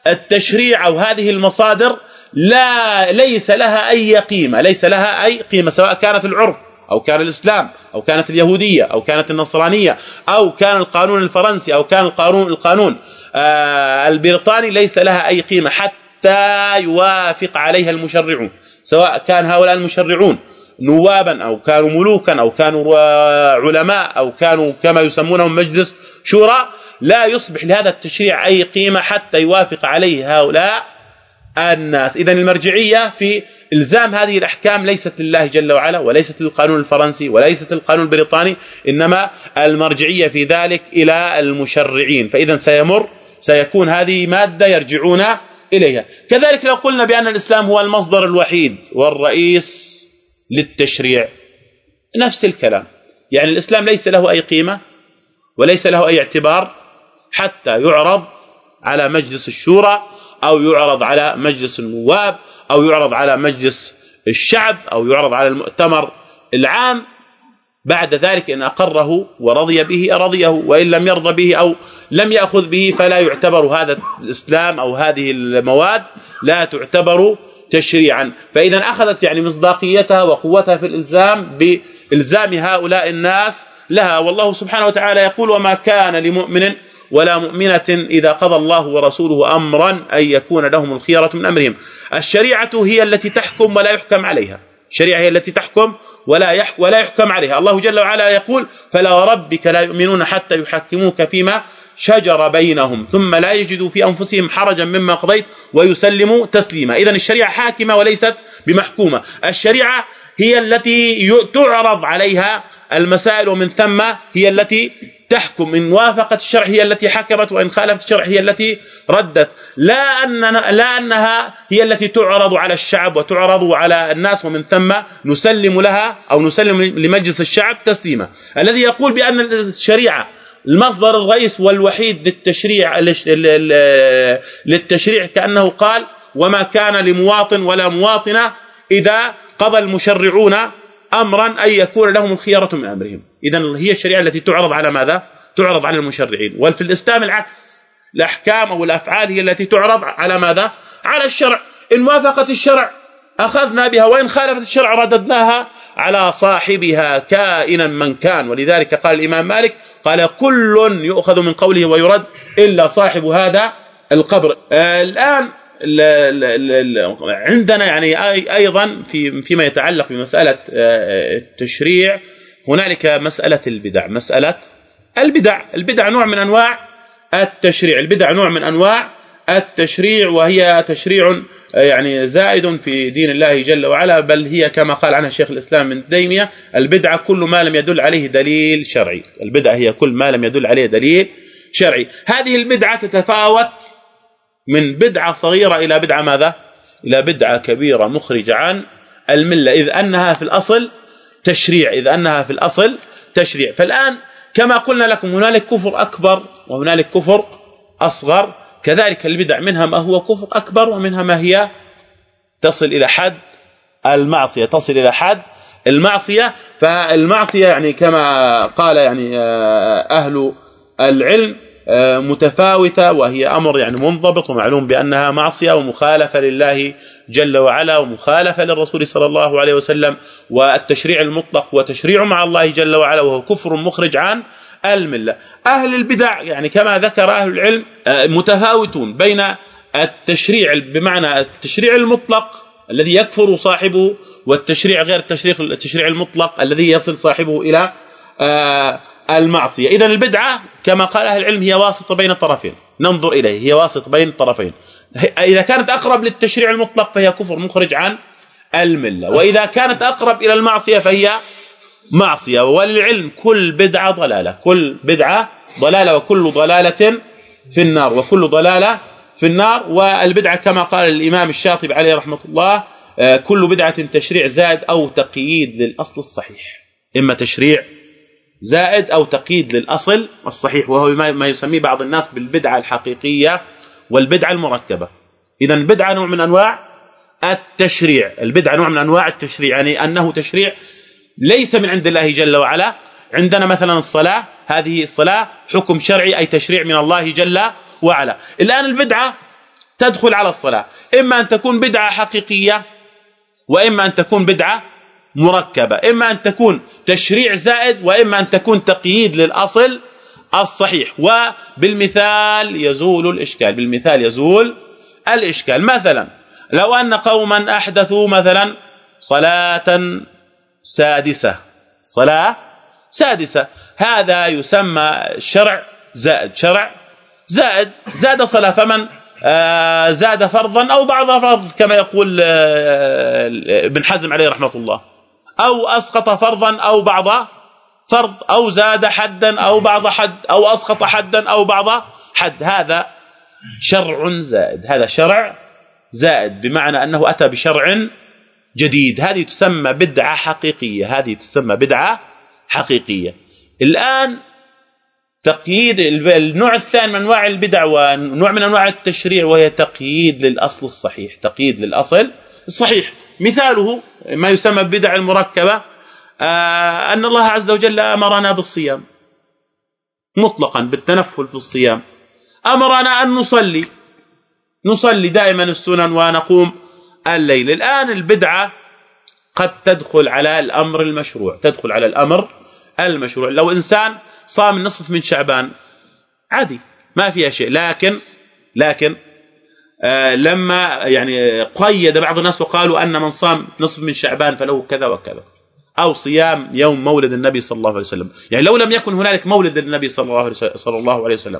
التشريع أو هذه المصادر لا ليس لها أي قيمة ليس لها أي قيمة سواء كانت العرف أو كان الإسلام أو كانت اليهودية أو كانت النصرانية أو كان القانون الفرنسي أو كان القانون القانون آه، البريطاني ليس لها أي قيمة حتى يوافق عليها المشرعون سواء كان هؤلاء المشرعون نوابا أو كانوا ملوكا أو كانوا علماء أو كانوا كما يسمونهم مجلس شورى لا يصبح لهذا التشريع أي قيمة حتى يوافق عليه هؤلاء الناس. اذا المرجعية في إلزام هذه الأحكام ليست لله جل وعلا وليست للقانون الفرنسي وليست للقانون البريطاني إنما المرجعية في ذلك إلى المشرعين. فاذا سيمر سيكون هذه مادة يرجعون إليها. كذلك لو قلنا بأن الإسلام هو المصدر الوحيد والرئيس للتشريع. نفس الكلام. يعني الإسلام ليس له أي قيمة وليس له أي اعتبار. حتى يعرض على مجلس الشورى أو يعرض على مجلس النواب أو يعرض على مجلس الشعب أو يعرض على المؤتمر العام. بعد ذلك إن أقره ورضي به رضيه وإن لم يرضى به أو لم يأخذ به فلا يعتبر هذا الإسلام أو هذه المواد لا تعتبر تشريعا. فإذا أخذت يعني مصداقيتها وقوتها في الإلزام بإلزام هؤلاء الناس لها. والله سبحانه وتعالى يقول وما كان لمؤمن ولا مؤمنة إذا قضى الله ورسوله أمرا أن يكون لهم الخيرة من أمرهم. الشريعة هي التي تحكم ولا يحكم عليها. الشريعة هي التي تحكم ولا يحكم ولا يحكم عليها. الله جل وعلا يقول فلا وربك لا يؤمنون حتى يحكموك فيما شجر بينهم ثم لا يجدوا في أنفسهم حرجا مما قضيت ويسلموا تسليما. اذا الشريعة حاكمة وليست بمحكومة. الشريعة هي التي تعرض عليها المسائل ومن ثم هي التي تحكم إن وافقت الشرع هي التي حكمت وإن خالفت الشرع هي التي ردت. لا اننا لا أنها هي التي تعرض على الشعب وتعرض على الناس ومن ثم نسلم لها أو نسلم لمجلس الشعب تسليما. الذي يقول بأن الشريعة المصدر الرئيس والوحيد للتشريع للتشريع كأنه قال وما كان لمواطن ولا مواطنة إذا قضى المشرعون أمرا أن يكون لهم الخيره من أمرهم. اذا هي الشريعة التي تعرض على ماذا؟ تعرض على المشرعين. وفي الإسلام العكس. الأحكام أو الأفعال هي التي تعرض على ماذا؟ على الشرع. إن وافقت الشرع أخذنا بها. وإن خالفت الشرع رددناها على صاحبها كائنا من كان. ولذلك قال الإمام مالك قال كل يؤخذ من قوله ويرد إلا صاحب هذا القبر. آه الان عندنا يعني أيضا في فيما يتعلق بمسألة آه، التشريع هنالك مسألة البدع مسألة البدع البدع نوع من أنواع التشريع البدع نوع من أنواع التشريع وهي تشريع آه، يعني زائد في دين الله جل وعلا بل هي كما قال عنها شيخ الإسلام من تيمية البدعه كل ما لم يدل عليه دليل شرعي. البدعه هي كل ما لم يدل عليه دليل شرعي. هذه البدعة تتفاوت من بدعة صغيرة إلى بدعة ماذا؟ إلى بدعة كبيرة مخرجة عن الملة إذ أنها في الأصل تشريع إذ أنها في الأصل تشريع. فالآن كما قلنا لكم هنالك كفر أكبر وهنالك كفر أصغر. كذلك البدع منها ما هو كفر أكبر ومنها ما هي تصل إلى حد المعصية. تصل إلى حد المعصية. فالمعصية يعني كما قال يعني آه، أهل العلم آه، متفاوتة وهي أمر يعني منضبط ومعلوم بأنها معصية ومخالفة لله جل وعلا ومخالفة للرسول صلى الله عليه وسلم والتشريع المطلق وتشريع مع الله جل وعلا وهو كفر مخرج عن الملة. أهل البدع يعني كما ذكر أهل العلم آه، متفاوتون بين التشريع بمعنى التشريع المطلق الذي يكفر صاحبه والتشريع غير التشريع التشريع المطلق الذي يصل صاحبه إلى آه، المعصية. اذا البدعة كما قال أهل العلم هي واسطة بين الطرفين ننظر إليه هي واسطة بين الطرفين إذا كانت أقرب للتشريع المطلق فهي كفر مخرج عن الملة. وإذا كانت أقرب إلى المعصية فهي معصية. وللعلم كل بدعة ضلالة. كل بدعة ضلالة وكل ضلالة في النار. وكل ضلالة في النار. والبدعة كما قال الإمام الشاطبي عليه رحمة الله آه، كل بدعة تشريع زائد أو تقييد للأصل الصحيح. إما تشريع زائد أو تقييد للأصل الصحيح وهو ما يسميه بعض الناس بالبدعة الحقيقية والبدعة المركبه اذا البدعه نوع من أنواع التشريع. البدعة نوع من أنواع التشريع يعني أنه تشريع ليس من عند الله جل وعلا. عندنا مثلا الصلاة هذه الصلاة حكم شرعي أي تشريع من الله جل وعلا. الآن البدعة تدخل على الصلاة. إما أن تكون بدعة حقيقية وإما أن تكون بدعة مركبة. إما أن تكون تشريع زائد وإما أن تكون تقييد للأصل الصحيح. وبالمثال يزول الإشكال. بالمثال يزول الإشكال. مثلا لو أن قوما أحدثوا مثلا صلاة سادسة. صلاة سادسة. هذا يسمى شرع زائد. شرع زائد. زاد صلاه فمن؟ آه، زاد فرضا أو بعض فرض كما يقول آه، ابن حزم عليه رحمة الله. أو أسقط فرضا أو بعض فرض أو زاد حدا أو بعض حد أو أسقط حدا أو بعض حد. هذا شرع زائد. هذا شرع زائد بمعنى أنه أتى بشرع جديد. هذه تسمى بدعة حقيقية. هذه تسمى بدعة حقيقية. الآن تقييد النوع الثاني من أنواع البدع ونوع من أنواع التشريع وهي تقييد للأصل الصحيح. تقييد للأصل الصحيح. مثاله ما يسمى بدع المركبة آه، أن الله عز وجل أمرنا بالصيام. مطلقا بالتنفل في الصيام. أمرنا أن نصلي. نصلي دائما السنن ونقوم الليل. الآن البدعة قد تدخل على الأمر المشروع. تدخل على الأمر المشروع. لو إنسان صام النصف من شعبان عادي ما فيها شيء. لكن لكن آه لما يعني قيد بعض الناس وقالوا أن من صام نصف من شعبان فله كذا وكذا. أو صيام يوم مولد النبي صلى الله عليه وسلم. يعني لو لم يكن هنالك مولد النبي صلى الله عليه صلى الله عليه وسلم.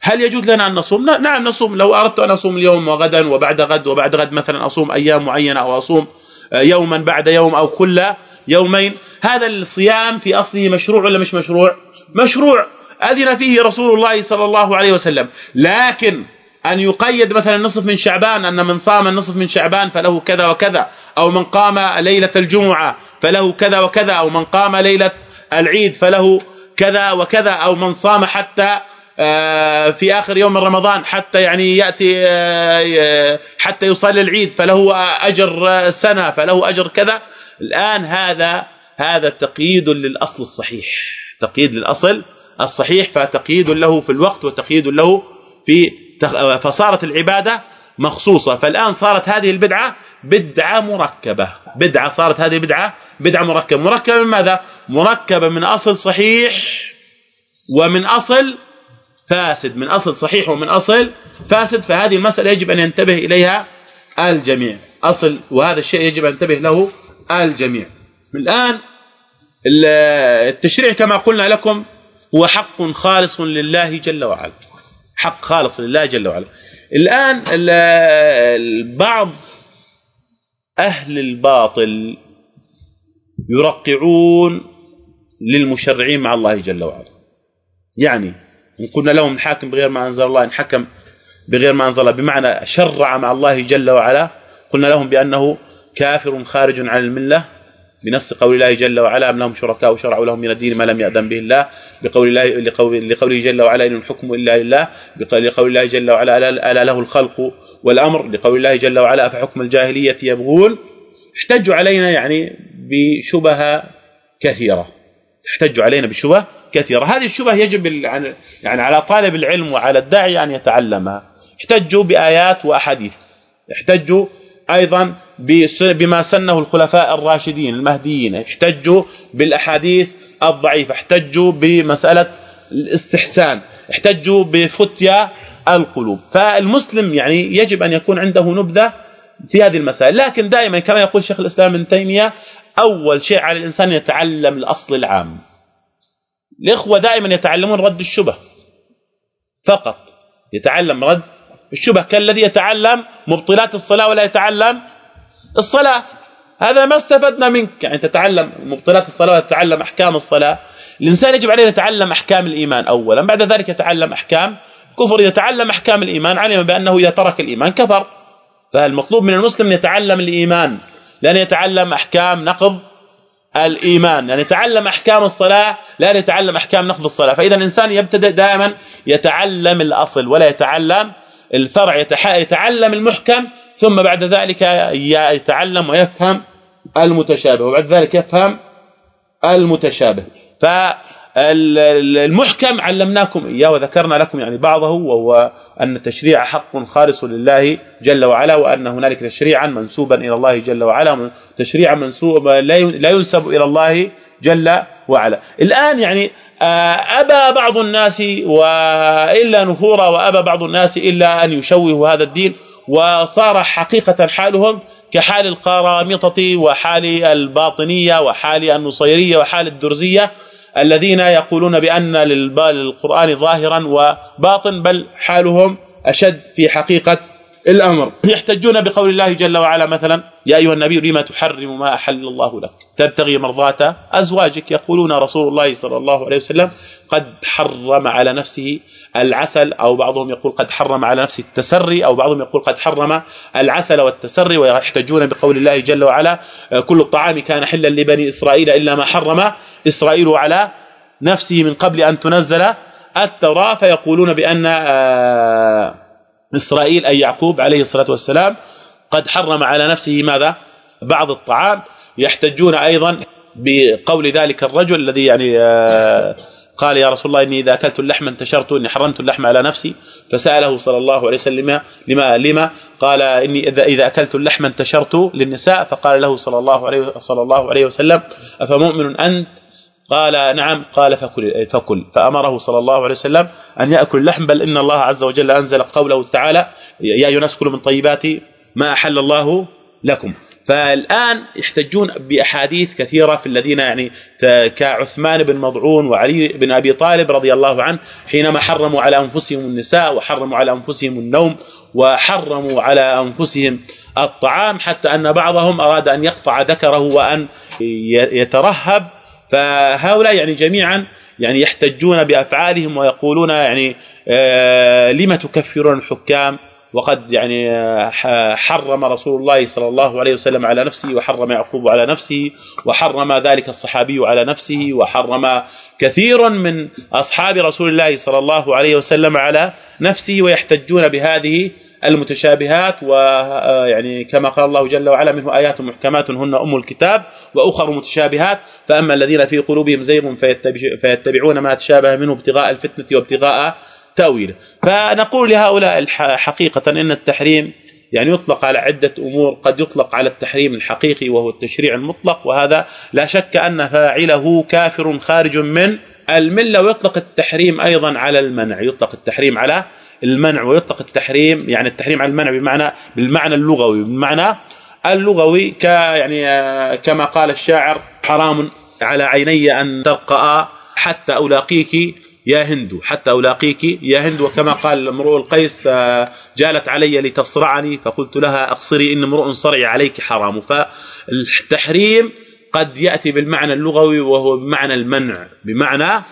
هل يجوز لنا أن نصوم؟ نعم نصوم. لو أردت أن أصوم اليوم وغدا وبعد غد وبعد غد مثلا أصوم أيام معينة أو أصوم آه، يوما بعد يوم أو كل يومين هذا الصيام في أصله مشروع ولا مش مشروع؟ مشروع. أذن فيه رسول الله صلى الله عليه وسلم. لكن أن يقيد مثلا نصف من شعبان أن من صام النصف من شعبان فله كذا وكذا أو من قام ليلة الجمعة فله كذا وكذا أو من قام ليلة العيد فله كذا وكذا أو من صام حتى آه، في آخر يوم من رمضان حتى يعني يأتي آه، حتى يصلي العيد فله أجر سنة فله أجر كذا. الآن هذا هذا تقييد للأصل الصحيح. تقييد للأصل الصحيح فتقييد له في الوقت وتقييد له في فصارت العبادة مخصوصة. فالآن صارت هذه البدعة بدعة مركبة. بدعة صارت هذه بدعة بدعة مركبة. مركبة من ماذا؟ مركبة من أصل صحيح ومن أصل فاسد. من أصل صحيح ومن أصل فاسد. فهذه المسألة يجب أن ينتبه إليها الجميع. أصل وهذا الشيء يجب أن ينتبه له الجميع. الآن التشريع كما قلنا لكم هو حق خالص لله جل وعلا. حق خالص لله جل وعلا. الآن بعض أهل الباطل يرقعون للمشرعين مع الله جل وعلا. يعني إن قلنا لهم الحاكم بغير ما أنزل الله ان حكم بغير ما أنزل الله بمعنى شرع مع الله جل وعلا قلنا لهم بأنه كافر خارج عن الملة بنص قول الله جل وعلا أم لهم شركاء شرعوا لهم من الدين ما لم يأذن به الله؟ بقول الله لقول لقوله جل وعلا إن الحكم إلا لله. لقول الله جل وعلا ألا له الخلق والأمر؟ لقول الله جل وعلا أفحكم الجاهلية يبغون؟ احتجوا علينا يعني بشبهه كثيرة. احتجوا علينا بشبه كثيرة. هذه الشبه يجب يعني على طالب العلم وعلى الداعي أن يتعلمها. احتجوا بآيات وأحاديث. احتجوا أيضا بما سنه الخلفاء الراشدين المهديين احتجوا بالأحاديث الضعيفة احتجوا بمسألة الاستحسان احتجوا بفتيا القلوب. فالمسلم يعني يجب أن يكون عنده نبذة في هذه المسائل. لكن دائما كما يقول شيخ الإسلام ابن تيمية أول شيء على الإنسان يتعلم الأصل العام. الإخوة دائما يتعلمون رد الشبه فقط يتعلم رد الشبه كالذي يتعلم مبطلات الصلاة ولا يتعلم الصلاة. هذا ما استفدنا منك. يعني تتعلم مبطلات الصلاة وتتعلم أحكام الصلاة. الإنسان يجب عليه يتعلم أحكام الإيمان اولا. بعد ذلك يتعلم أحكام كفر. يتعلم أحكام الإيمان علم بأنه إذا ترك الإيمان كفر. فالمطلوب من المسلم يتعلم الإيمان؟ لأن يتعلم أحكام نقض الإيمان. يعني يتعلم أحكام الصلاة لا يتعلم أحكام نقض الصلاة. فإذا الإنسان يبتدئ دائما يتعلم الأصل ولا يتعلم الفرع يتعلم المحكم ثم بعد ذلك يتعلم ويفهم المتشابه وبعد ذلك يفهم المتشابه. فالمحكم علمناكم إياه وذكرنا لكم يعني بعضه وهو أن التشريع حق خالص لله جل وعلا وأن هنالك تشريعا منسوبا إلى الله جل وعلا تشريعا منسوبا لا ينسب إلى الله جل وعلا. الآن يعني آه، أبى بعض الناس والا نفورا وأبى بعض الناس إلا أن يشوهوا هذا الدين وصار حقيقة حالهم كحال القرامطة وحال الباطنية وحال النصيرية وحال الدرزية الذين يقولون بأن للقران ظاهرا وباطن بل حالهم أشد في حقيقة الأمر. يحتجون بقول الله جل وعلا مثلا يا أيها النبي لما تحرم ما أحل الله لك؟ تبتغي مرضات أزواجك. يقولون رسول الله صلى الله عليه وسلم قد حرم على نفسه العسل أو بعضهم يقول قد حرم على نفسه التسري أو بعضهم يقول قد حرم العسل والتسري ويحتجون بقول الله جل وعلا كل الطعام كان حلا لبني إسرائيل إلا ما حرم إسرائيل على نفسه من قبل أن تنزل التوراة. فيقولون بأن اسرائيل اي يعقوب عليه الصلاة والسلام قد حرم على نفسه ماذا؟ بعض الطعام. يحتجون أيضا بقول ذلك الرجل الذي يعني آه، قال يا رسول الله إني إذا أكلت اللحم انتشرت اني حرمت اللحم على نفسي. فسأله صلى الله عليه وسلم لما لما؟ قال إني إذا إذا أكلت اللحم انتشرت للنساء. فقال له صلى الله عليه صلى الله عليه وسلم أفمؤمن أنت؟ قال نعم قال فكل فكل. فأمره صلى الله عليه وسلم أن يأكل اللحم بل إن الله عز وجل أنزل قوله تعالى يا أيها الناس كلوا من طيبات ما أحل الله لكم. فالآن يحتجون بأحاديث كثيرة في الذين يعني كعثمان بن مضعون وعلي بن أبي طالب رضي الله عنه حينما حرموا على أنفسهم النساء وحرموا على أنفسهم النوم وحرموا على أنفسهم الطعام حتى أن بعضهم أراد أن يقطع ذكره وأن يترهب فهؤلاء يعني جميعا يعني يحتجون بأفعالهم ويقولون يعني آه، لما تكفرون الحكام؟ وقد يعني آه، حرم رسول الله صلى الله عليه وسلم على نفسه وحرم يعقوب على نفسه وحرم ذلك الصحابي على نفسه وحرم كثير من أصحاب رسول الله صلى الله عليه وسلم على نفسه ويحتجون بهذه المتشابهات ويعني كما قال الله جل وعلا منه آيات محكمات هن أم الكتاب وأخر متشابهات فأما الذين في قلوبهم زيغ فيتبعون ما تشابه منه ابتغاء الفتنة وابتغاء تأويله. فنقول لهؤلاء حقيقة إن التحريم يعني يطلق على عدة أمور قد يطلق على التحريم الحقيقي وهو التشريع المطلق وهذا لا شك أن فاعله كافر خارج من الملة ويطلق التحريم أيضا على المنع يطلق التحريم على المنع ويطلق التحريم يعني التحريم على المنع بمعنى بالمعنى اللغوي بالمعنى اللغوي ك يعني كما قال الشاعر حرام على عيني أن ترقى حتى ألاقيك يا هند حتى ألاقيك يا هند. وكما قال امرؤ القيس جالت علي لتصرعني فقلت لها أقصري إن امرؤ صرعي عليك حرام. فالتحريم قد يأتي بالمعنى اللغوي وهو بمعنى المنع بمعنى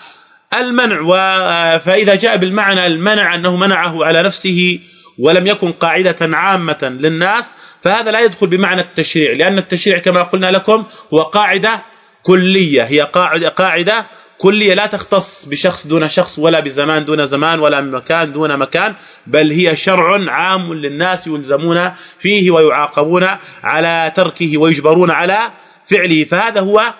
المنع فإذا جاء بالمعنى المنع أنه منعه على نفسه ولم يكن قاعدة عامة للناس فهذا لا يدخل بمعنى التشريع لأن التشريع كما قلنا لكم هو قاعدة كلية هي قاعدة قاعدة كلية لا تختص بشخص دون شخص ولا بزمان دون زمان ولا مكان دون مكان بل هي شرع عام للناس يلزمون فيه ويعاقبون على تركه ويجبرون على فعله فهذا هو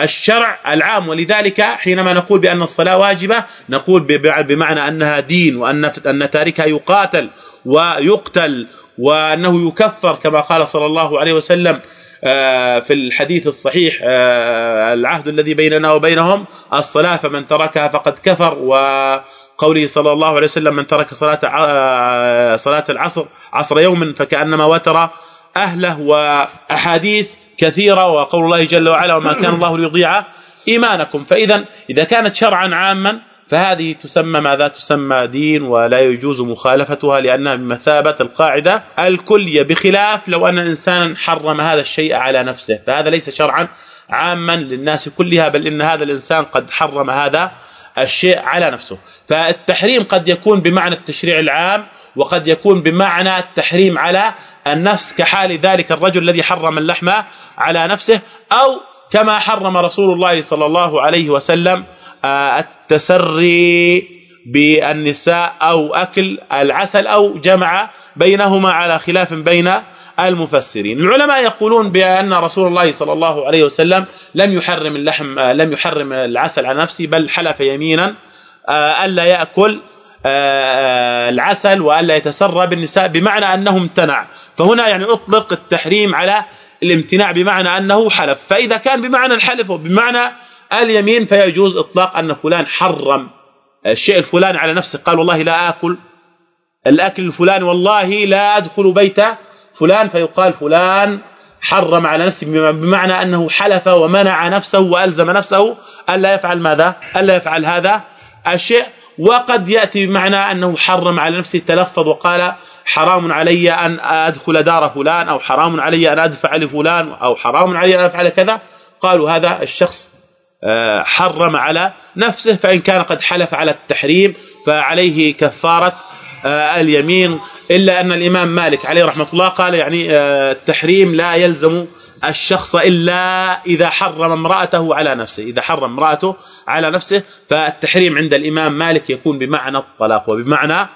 الشرع العام. ولذلك حينما نقول بأن الصلاة واجبة نقول بمعنى أنها دين وأن أن تاركها يقاتل ويقتل وأنه يكفر كما قال صلى الله عليه وسلم آه، في الحديث الصحيح آه، العهد الذي بيننا وبينهم الصلاة فمن تركها فقد كفر وقوله صلى الله عليه وسلم من ترك صلاة آه، صلاة العصر عصر يوم فكأنما وتر أهله وأحاديث كثيرة وقول الله جل وعلا وما كان الله ليضيع إيمانكم. فاذا إذا كانت شرعا عاما فهذه تسمى ماذا؟ تسمى دين ولا يجوز مخالفتها لانها بمثابه القاعدة الكلية بخلاف لو أن انسانا حرم هذا الشيء على نفسه. فهذا ليس شرعا عاما للناس كلها بل إن هذا الإنسان قد حرم هذا الشيء على نفسه. فالتحريم قد يكون بمعنى التشريع العام وقد يكون بمعنى التحريم على النفس كحال ذلك الرجل الذي حرم اللحم على نفسه أو كما حرم رسول الله صلى الله عليه وسلم آه، التسري بالنساء أو أكل العسل أو جمع بينهما على خلاف بين المفسرين. العلماء يقولون بأن رسول الله صلى الله عليه وسلم لم يحرم اللحم آه، لم يحرم العسل على نفسه بل حلف يمينا آه، ألا يأكل العسل وألا يتسرى بالنساء بمعنى أنه امتنع. فهنا يعني أطلق التحريم على الامتناع بمعنى أنه حلف. فإذا كان بمعنى الحلف وبمعنى اليمين فيجوز إطلاق أن فلان حرم الشيء الفلاني على نفسه. قال والله لا آكل الأكل الفلاني والله لا أدخل بيت فلان. فيقال فلان حرم على نفسه بمعنى أنه حلف ومنع نفسه وألزم نفسه ألا يفعل ماذا؟ ألا يفعل هذا الشيء. وقد يأتي بمعنى أنه حرم على نفسه تلفظ وقال حرام علي أن أدخل دار فلان أو حرام علي أن أدفع لفلان أو حرام علي أن أفعل كذا. قالوا هذا الشخص آه، حرم على نفسه فإن كان قد حلف على التحريم فعليه كفارة آه، اليمين. إلا أن الإمام مالك عليه رحمة الله قال يعني آه، التحريم لا يلزم الشخص إلا إذا حرم امرأته على نفسه. إذا حرم امرأته على نفسه فالتحريم عند الإمام مالك يكون بمعنى الطلاق وبمعنى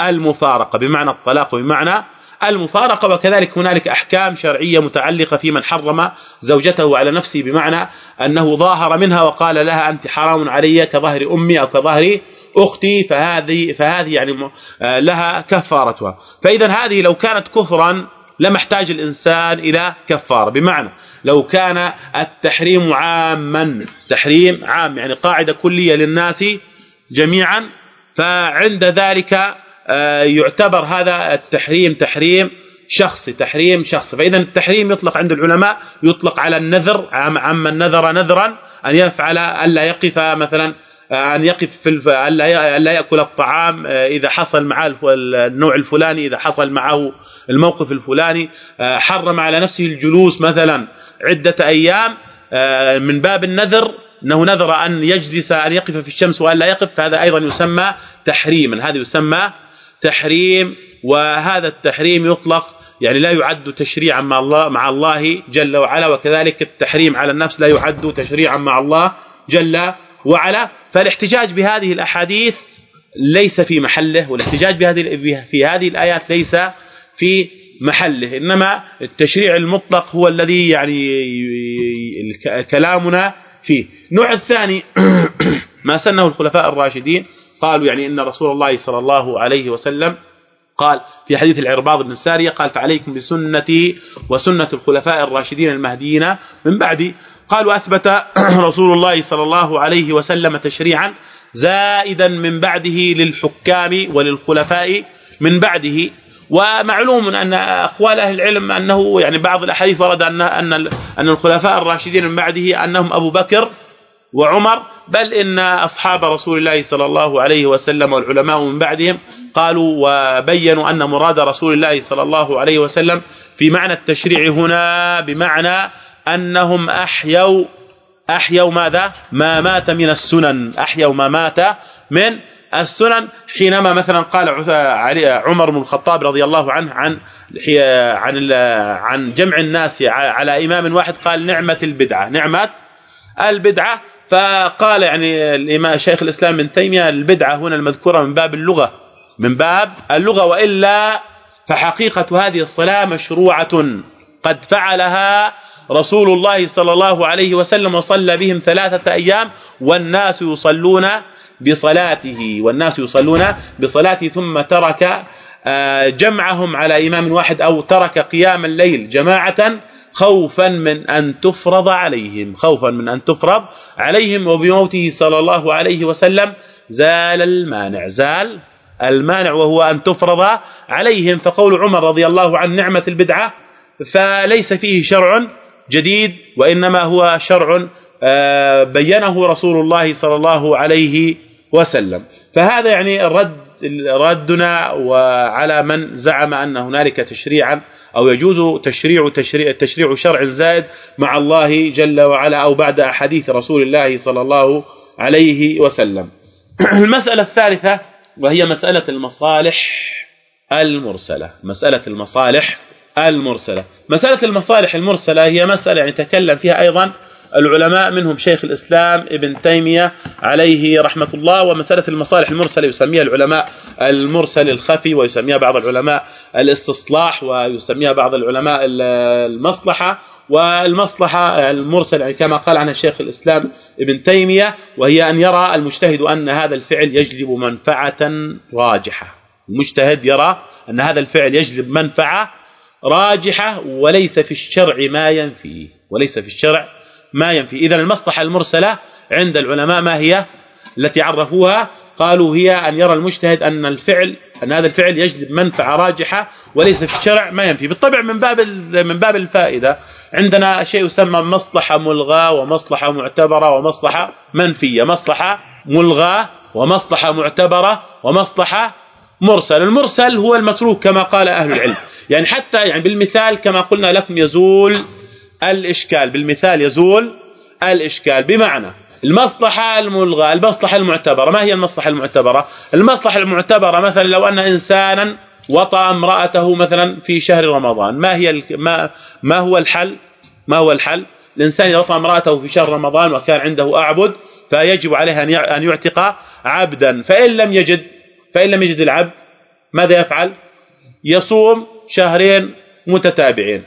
المفارقة. بمعنى الطلاق وبمعنى المفارقة. وكذلك هنالك أحكام شرعية متعلقة في من حرم زوجته على نفسه بمعنى أنه ظاهر منها وقال لها أنت حرام علي كظهر أمي أو كظهر أختي فهذه فهذه يعني لها كفارتها. فاذا هذه لو كانت كفرا لما احتاج الإنسان إلى كفارة. بمعنى لو كان التحريم عاما تحريم عام يعني قاعدة كلية للناس جميعا فعند ذلك آه، يعتبر هذا التحريم تحريم شخصي تحريم شخصي. فاذا التحريم يطلق عند العلماء يطلق على النذر عمن نذر نذرا أن يفعل ألا يقف مثلا أن يقف في الف... ألا يأكل الطعام آه، إذا حصل معه النوع الفلاني إذا حصل معه الموقف الفلاني آه، حرم على نفسه الجلوس مثلا عدة أيام آه، من باب النذر إنه نذر أن يجلس أن يقف في الشمس والا يقف فهذا أيضا يسمى تحريما هذا يسمى تحريم وهذا التحريم يطلق يعني لا يعد تشريعا مع الله مع الله جل وعلا وكذلك التحريم على النفس لا يعد تشريعا مع الله جل وعلا. فالاحتجاج بهذه الأحاديث ليس في محله والاحتجاج بهذه في هذه الآيات ليس في محله. إنما التشريع المطلق هو الذي يعني كلامنا فيه. النوع الثاني ما سنه الخلفاء الراشدين قالوا يعني إن رسول الله صلى الله عليه وسلم قال في حديث العرباض بن ساريه قال فعليكم بسنتي وسنة الخلفاء الراشدين المهديين من بعدي. قالوا أثبت رسول الله صلى الله عليه وسلم تشريعا زائدا من بعده للحكام وللخلفاء من بعده. ومعلوم أن أقوال أهل العلم أنه يعني بعض الأحاديث ورد أن أن أن الخلفاء الراشدين من بعده أنهم أبو بكر وعمر بل إن أصحاب رسول الله صلى الله عليه وسلم والعلماء من بعدهم قالوا وبينوا أن مراد رسول الله صلى الله عليه وسلم في معنى التشريع هنا بمعنى أنهم أحيوا أحيوا ماذا؟ ما مات من السنن أحيوا ما مات من السنن حينما مثلا قال عمر بن الخطاب رضي الله عنه عن عن عن جمع الناس على إمام واحد قال نعمة البدعة. نعمة البدعة. فقال يعني الامام شيخ الإسلام ابن تيمية البدعة هنا المذكورة من باب اللغة. من باب اللغة. وإلا فحقيقة هذه الصلاة مشروعة. قد فعلها رسول الله صلى الله عليه وسلم وصلى بهم ثلاثة أيام والناس يصلون بصلاته والناس يصلون بصلاته ثم ترك آه، جمعهم على إمام واحد أو ترك قيام الليل جماعة خوفا من أن تفرض عليهم خوفا من أن تفرض عليهم وبموته صلى الله عليه وسلم زال المانع زال المانع وهو أن تفرض عليهم. فقول عمر رضي الله عنه نعمة البدعة فليس فيه شرع جديد وإنما هو شرع آه، بينه رسول الله صلى الله عليه وسلم فهذا يعني الرد ردنا وعلى من زعم أن هنالك تشريعا أو يجوز تشريع تشريع تشريع شرع زائد مع الله جل وعلا أو بعد أحاديث رسول الله صلى الله عليه وسلم. المسألة الثالثة وهي مسألة المصالح المرسلة. مسألة المصالح المرسلة. مسألة المصالح المرسلة هي مسألة يعني تكلم فيها أيضا العلماء منهم شيخ الإسلام ابن تيمية عليه رحمة الله ومسألة المصالح المرسلة يسميها العلماء المرسل الخفي ويسميها بعض العلماء الاستصلاح ويسميها بعض العلماء المصلحة والمصلحة المرسل يعني كما قال عنها شيخ الإسلام ابن تيمية وهي أن يرى المجتهد أن هذا الفعل يجلب منفعة راجحة. المجتهد يرى أن هذا الفعل يجلب منفعة راجحة وليس في الشرع ما ينفيه وليس في الشرع ما ينفي. اذا المصلحة المرسلة عند العلماء ما هي؟ التي عرفوها قالوا هي أن يرى المجتهد أن الفعل أن هذا الفعل يجلب منفعة راجحة وليس في الشرع ما ينفي. بالطبع من باب من باب الفائدة عندنا شيء يسمى مصلحة ملغاه ومصلحة معتبرة ومصلحة منفية. مصلحة ملغاه ومصلحة معتبرة ومصلحة مرسل. المرسل هو المتروك كما قال أهل العلم. يعني حتى يعني بالمثال كما قلنا لكم يزول الإشكال بالمثال يزول الإشكال بمعنى المصلحة الملغاه المصلحة المعتبرة. ما هي المصلحة المعتبرة؟ المصلحة المعتبرة مثلا لو أن انسانا وطأ امرأته مثلا في شهر رمضان ما هي ما ما هو الحل؟ ما هو الحل؟ الإنسان إذا وطأ امرأته في شهر رمضان وكان عنده أعبد فيجب عليه أن يعتق عبدا. فإن لم يجد فإن لم يجد العبد ماذا يفعل؟ يصوم شهرين متتابعين.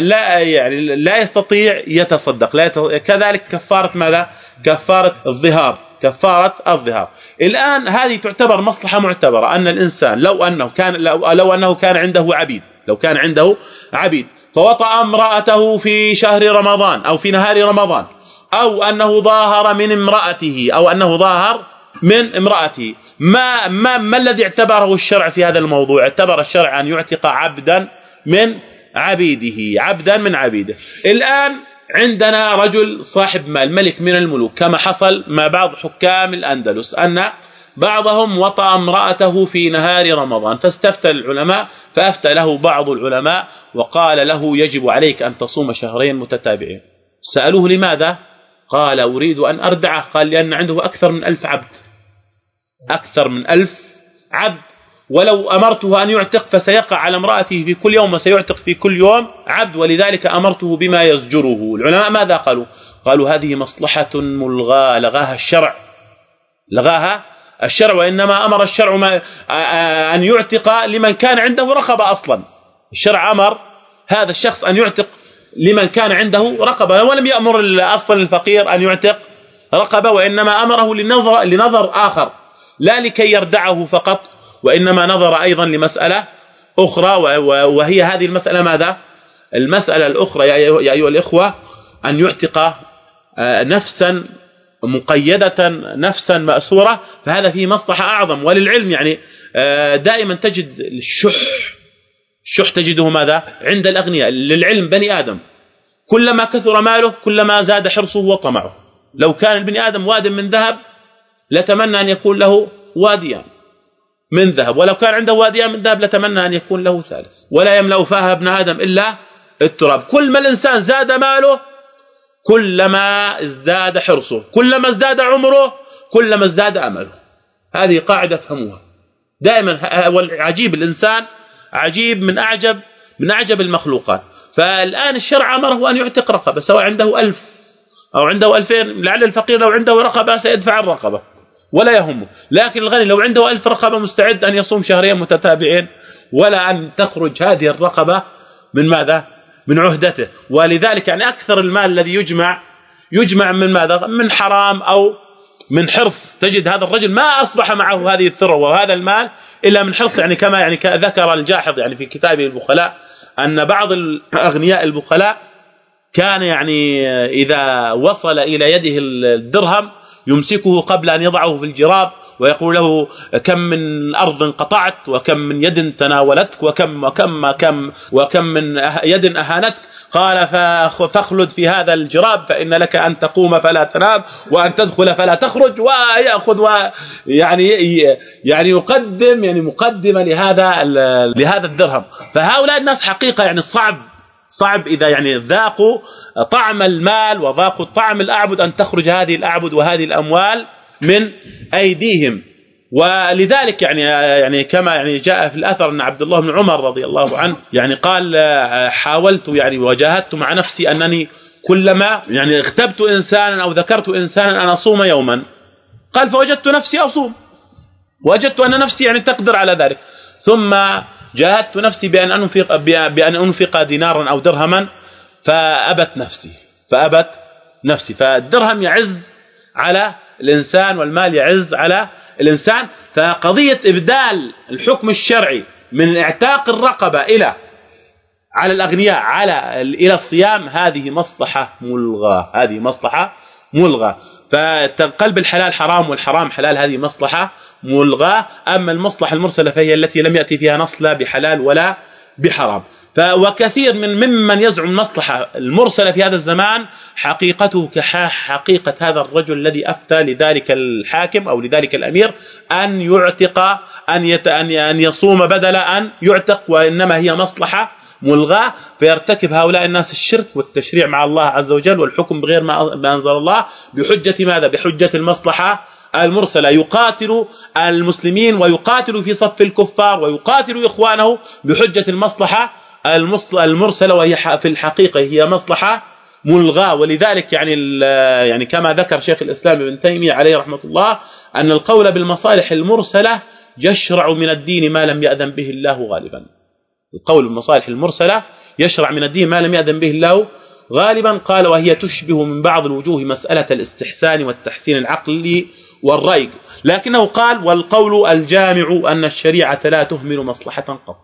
لا يعني لا يستطيع يتصدق. لا يتصدق كذلك كفارة ماذا؟ كفارة الظهار. كفارة الظهار. الآن هذه تعتبر مصلحة معتبرة أن الإنسان لو أنه كان لو, أنه كان عنده عبيد لو كان عنده عبيد فوطأ امرأته في شهر رمضان أو في نهار رمضان أو أنه ظاهر من امرأته أو أنه ظاهر من امرأته. ما ما ما الذي اعتبره الشرع في هذا الموضوع؟ اعتبر الشرع أن يعتق عبدا من عبيده عبدا من عبيده. الآن عندنا رجل صاحب مال ملك من الملوك. كما حصل مع بعض حكام الأندلس أن بعضهم وطأ امرأته في نهار رمضان. فاستفتى العلماء فأفتى له بعض العلماء وقال له يجب عليك أن تصوم شهرين متتابعين. سألوه لماذا؟ قال أريد أن أردعه. قال لأن عنده أكثر من ألف عبد. أكثر من ألف عبد. ولو أمرته أن يعتق فسيقع على امرأته في كل يوم وسيعتق في كل يوم عبد ولذلك أمرته بما يزجره. العلماء ماذا قالوا؟ قالوا هذه مصلحة ملغاة لغاها الشرع. لغاها الشرع وإنما أمر الشرع ما أن يعتق لمن كان عنده رقبة أصلا. الشرع أمر هذا الشخص أن يعتق لمن كان عنده رقبة. ولم يأمر أصلا الفقير أن يعتق رقبة وإنما أمره لنظر لنظر آخر. لا لكي يردعه فقط وإنما نظر أيضا لمسألة أخرى وهي هذه المسألة ماذا؟ المسألة الأخرى يا ايها الإخوة أن يعتق آه، نفسا مقيدة نفسا مأسورة فهذا فيه مصلحة أعظم. وللعلم يعني آه، دائما تجد الشح الشح تجده ماذا؟ عند الأغنياء للعلم بني آدم. كلما كثر ماله كلما زاد حرصه وطمعه. لو كان البني آدم واد من ذهب لتمنى أن يكون له واديان من ذهب. ولو كان عنده واديان من ذهب لتمنى أن يكون له ثالث. ولا يملأ فاها ابن آدم إلا التراب. كل ما الإنسان زاد ماله كلما ازداد حرصه. كلما ازداد عمره كلما ازداد أمله. هذه قاعدة فهموها. دائما والعجيب الإنسان عجيب من أعجب من أعجب المخلوقات. فالآن الشرع أمره أن يعتق رقبة سواء عنده ألف أو عنده ألفين لعل الفقير لو عنده رقبة سيدفع الرقبة. ولا يهمه. لكن الغني لو عنده ألف رقبة مستعد أن يصوم شهرين متتابعين ولا أن تخرج هذه الرقبة من ماذا؟ من عهدته. ولذلك يعني أكثر المال الذي يجمع يجمع من ماذا؟ من حرام أو من حرص. تجد هذا الرجل ما أصبح معه هذه الثروة وهذا المال إلا من حرص. يعني كما يعني ذكر الجاحظ يعني في كتابه البخلاء أن بعض الأغنياء البخلاء كان يعني إذا وصل إلى يده الدرهم يمسكه قبل أن يضعه في الجراب ويقول له كم من أرض قطعت وكم من يد تناولتك وكم وكم كم وكم من يد أهانتك. قال فاخلد في هذا الجراب فإن لك أن تقوم فلا تنام وأن تدخل فلا تخرج. ويأخذ يعني يعني يقدم يعني مقدمة لهذا لهذا الدرهم. فهؤلاء الناس حقيقة يعني صعب صعب إذا يعني ذاقوا طعم المال وذاقوا طعم الأعبد أن تخرج هذه الأعبد وهذه الأموال من أيديهم. ولذلك يعني يعني كما يعني جاء في الأثر أن عبد الله بن عمر رضي الله عنه يعني قال حاولت يعني وجاهدت مع نفسي أنني كلما يعني اغتبت إنسانا أو ذكرت إنسانا أن أصوم يوما. قال فوجدت نفسي أصوم. وجدت أن نفسي يعني تقدر على ذلك. ثم جاهدت نفسي بأن انفق بأن أنفق دينارا أو درهما فأبت نفسي فأبت نفسي. فالدرهم يعز على الإنسان والمال يعز على الإنسان. فقضية إبدال الحكم الشرعي من إعتاق الرقبة إلى على الأغنياء على إلى الصيام هذه مصلحة ملغاة هذه مصلحة ملغاة. فقلب الحلال حرام والحرام حلال هذه مصلحة ملغاة. أما المصلحة المرسلة فهي التي لم يأتي فيها نص لا بحلال ولا بحرام. وكثير من ممن يزعم المصلحة المرسلة في هذا الزمان حقيقته كحقيقه هذا الرجل الذي أفتى لذلك الحاكم أو لذلك الأمير أن يعتق أن أن يصوم بدل أن يعتق وإنما هي مصلحة ملغاه فيرتكب هؤلاء الناس الشرك والتشريع مع الله عز وجل والحكم بغير ما أنزل الله بحجة ماذا؟ بحجة المصلحة المرسلة. يقاتل المسلمين ويقاتل في صف الكفار ويقاتل إخوانه بحجة المصلحة المرسلة وهي في الحقيقة هي مصلحة ملغاة. ولذلك يعني يعني كما ذكر شيخ الإسلام ابن تيمية عليه رحمة الله أن القول بالمصالح المرسلة يشرع من الدين ما لم يأذن به الله غالبا. القول بالمصالح المرسلة يشرع من الدين ما لم يأذن به الله. غالبا قال وهي تشبه من بعض الوجوه مسألة الاستحسان والتحسين العقلي والرأي. لكنه قال والقول الجامع أن الشريعة لا تهمل مصلحة قط.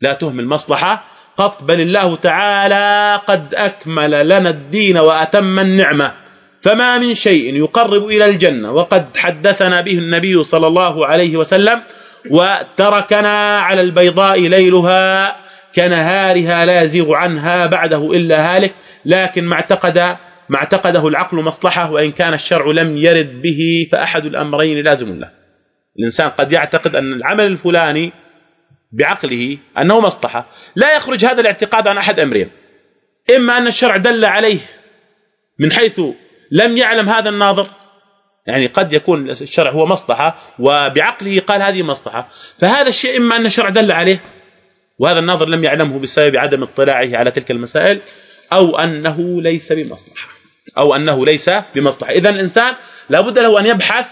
لا تهمل مصلحة قط بل الله تعالى قد أكمل لنا الدين وأتم النعمة. فما من شيء يقرب إلى الجنة. وقد حدثنا به النبي صلى الله عليه وسلم وتركنا على البيضاء ليلها كنهارها لا يزيغ عنها بعده إلا هالك لكن ما اعتقد ما اعتقده العقل مصلحة وإن كان الشرع لم يرد به فأحد الأمرين لازم له. الإنسان قد يعتقد أن العمل الفلاني بعقله أنه مصلحة. لا يخرج هذا الاعتقاد عن أحد أمرين. إما أن الشرع دل عليه من حيث لم يعلم هذا الناظر يعني قد يكون الشرع هو مصلحة وبعقله قال هذه مصلحة. فهذا الشيء إما أن الشرع دل عليه وهذا الناظر لم يعلمه بسبب عدم اطلاعه على تلك المسائل أو أنه ليس بمصلحة أو أنه ليس بمصلحة. إذا الإنسان لابد له أن يبحث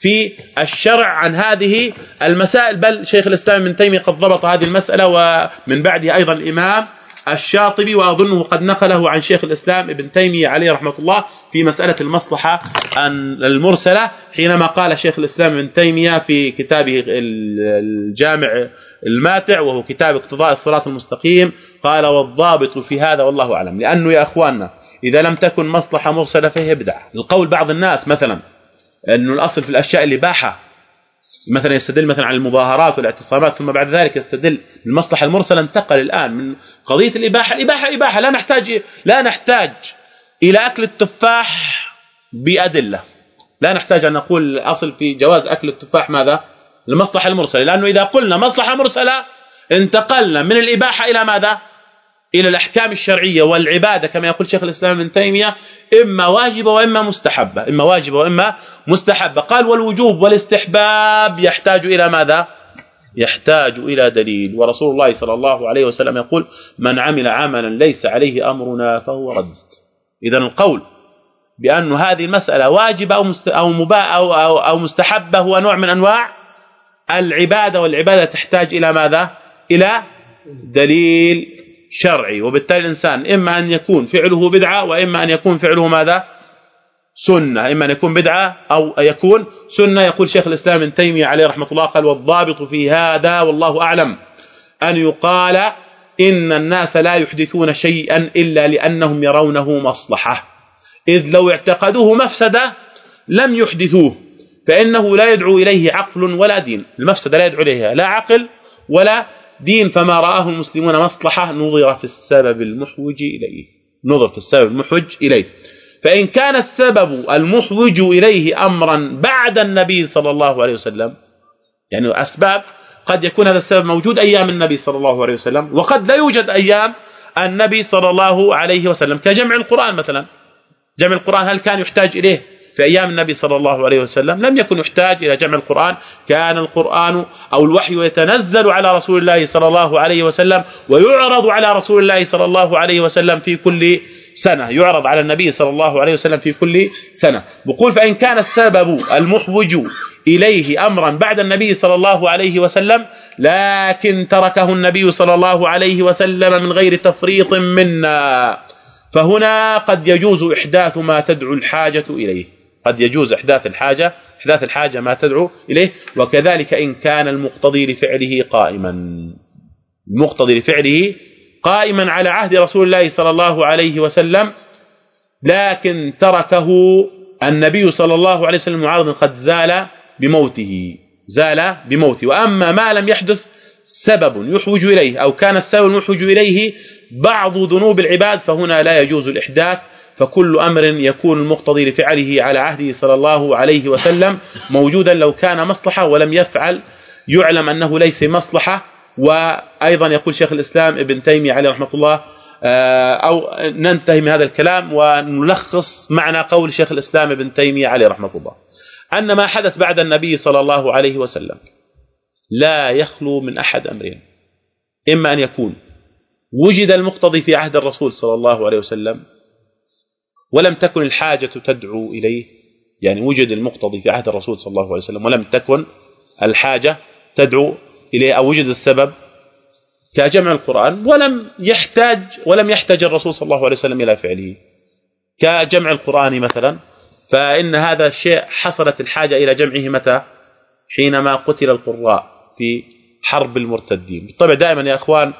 في الشرع عن هذه المسائل. بل شيخ الإسلام ابن تيمية قد ضبط هذه المسألة ومن بعده أيضا الإمام الشاطبي وأظنه قد نقله عن شيخ الإسلام ابن تيمية عليه رحمة الله في مسألة المصلحة المرسلة حينما قال شيخ الإسلام ابن تيمية في كتابه الجامع الماتع وهو كتاب اقتضاء الصراط المستقيم قال والضابط في هذا والله أعلم لأنه يا أخواننا إذا لم تكن مصلحة مرسلة فهي بدعة. القول بعض الناس مثلا إنه الأصل في الأشياء الاباحه مثلا يستدل مثلا على المظاهرات والاعتصامات ثم بعد ذلك يستدل المصلحة المرسلة انتقل الآن من قضية الإباحة. الإباحة إباحة. لا نحتاج لا نحتاج إلى أكل التفاح بأدلة. لا نحتاج أن نقول الأصل في جواز أكل التفاح ماذا؟ المصلحة المرسلة. لأنه إذا قلنا مصلحة مرسلة انتقلنا من الإباحة إلى ماذا؟ إلى الأحكام الشرعية والعبادة كما يقول شيخ الإسلام ابن تيمية إما واجبة وإما مستحبة. إما واجبة وإما مستحبه قال والوجوب والاستحباب يحتاج إلى ماذا؟ يحتاج إلى دليل. ورسول الله صلى الله عليه وسلم يقول من عمل عملا ليس عليه أمرنا فهو رد. اذا القول بأن هذه المسألة واجبة أو أو مباح أو أو, أو مستحبة هو نوع من أنواع العبادة والعبادة تحتاج إلى ماذا؟ إلى دليل شرعي. وبالتالي الإنسان إما أن يكون فعله بدعة وإما أن يكون فعله ماذا؟ سنة إما أن يكون بدعة أو يكون سنة. يقول شيخ الإسلام ابن تيمية عليه رحمة الله قال والضابط في هذا والله أعلم أن يقال إن الناس لا يحدثون شيئا إلا لأنهم يرونه مصلحة. إذ لو اعتقدوه مفسدة لم يحدثوه فإنه لا يدعو إليه عقل ولا دين. المفسدة لا يدعو إليها لا عقل ولا دين فما رآه المسلمون مصلحة نظر في السبب المحوج إليه نظر في السبب المحوج إليه. فإن كان السبب المحوج إليه امرا بعد النبي صلى الله عليه وسلم يعني أسباب قد يكون هذا السبب موجود أيام النبي صلى الله عليه وسلم وقد لا يوجد أيام النبي صلى الله عليه وسلم كجمع القرآن مثلا. جمع القرآن هل كان يحتاج إليه في أيام النبي صلى الله عليه وسلم؟ لم يكن يحتاج إلى جمع القرآن. كان القرآن أو الوحي يتنزل على رسول الله صلى الله عليه وسلم ويعرض على رسول الله صلى الله عليه وسلم في كل سنة يعرض على النبي صلى الله عليه وسلم في كل سنة. بقول فإن كان السبب المحوج إليه أمرا بعد النبي صلى الله عليه وسلم لكن تركه النبي صلى الله عليه وسلم من غير تفريط منا. فهنا قد يجوز إحداث ما تدعو الحاجة إليه. قد يجوز إحداث الحاجة إحداث الحاجة ما تدعو إليه وكذلك إن كان المقتضي لفعله قائما. المقتضي لفعله قائما على عهد رسول الله صلى الله عليه وسلم لكن تركه النبي صلى الله عليه وسلم معارضا قد زال بموته زال بموته. وأما ما لم يحدث سبب يحوج إليه أو كان السبب المحوج إليه بعض ذنوب العباد فهنا لا يجوز الإحداث فكل أمر يكون المقتضي لفعله على عهده صلى الله عليه وسلم موجودا لو كان مصلحة ولم يفعل يعلم أنه ليس مصلحة. وأيضا يقول شيخ الإسلام ابن تيمية عليه رحمة الله آه، أو ننتهي من هذا الكلام ونلخص معنى قول شيخ الإسلام ابن تيمية عليه رحمة الله. أن ما حدث بعد النبي صلى الله عليه وسلم لا يخلو من أحد أمرين. إما أن يكون وجد المقتضي في عهد الرسول صلى الله عليه وسلم ولم تكن الحاجة تدعو إليه يعني وجد المقتضي في عهد الرسول صلى الله عليه وسلم ولم تكن الحاجة تدعو اليه أو وجد السبب كجمع القرآن ولم يحتاج ولم يحتاج الرسول صلى الله عليه وسلم إلى فعله. كجمع القرآن مثلا فإن هذا الشيء حصلت الحاجة إلى جمعه متى؟ حينما قتل القراء في حرب المرتدين. بالطبع دائما يا أخوان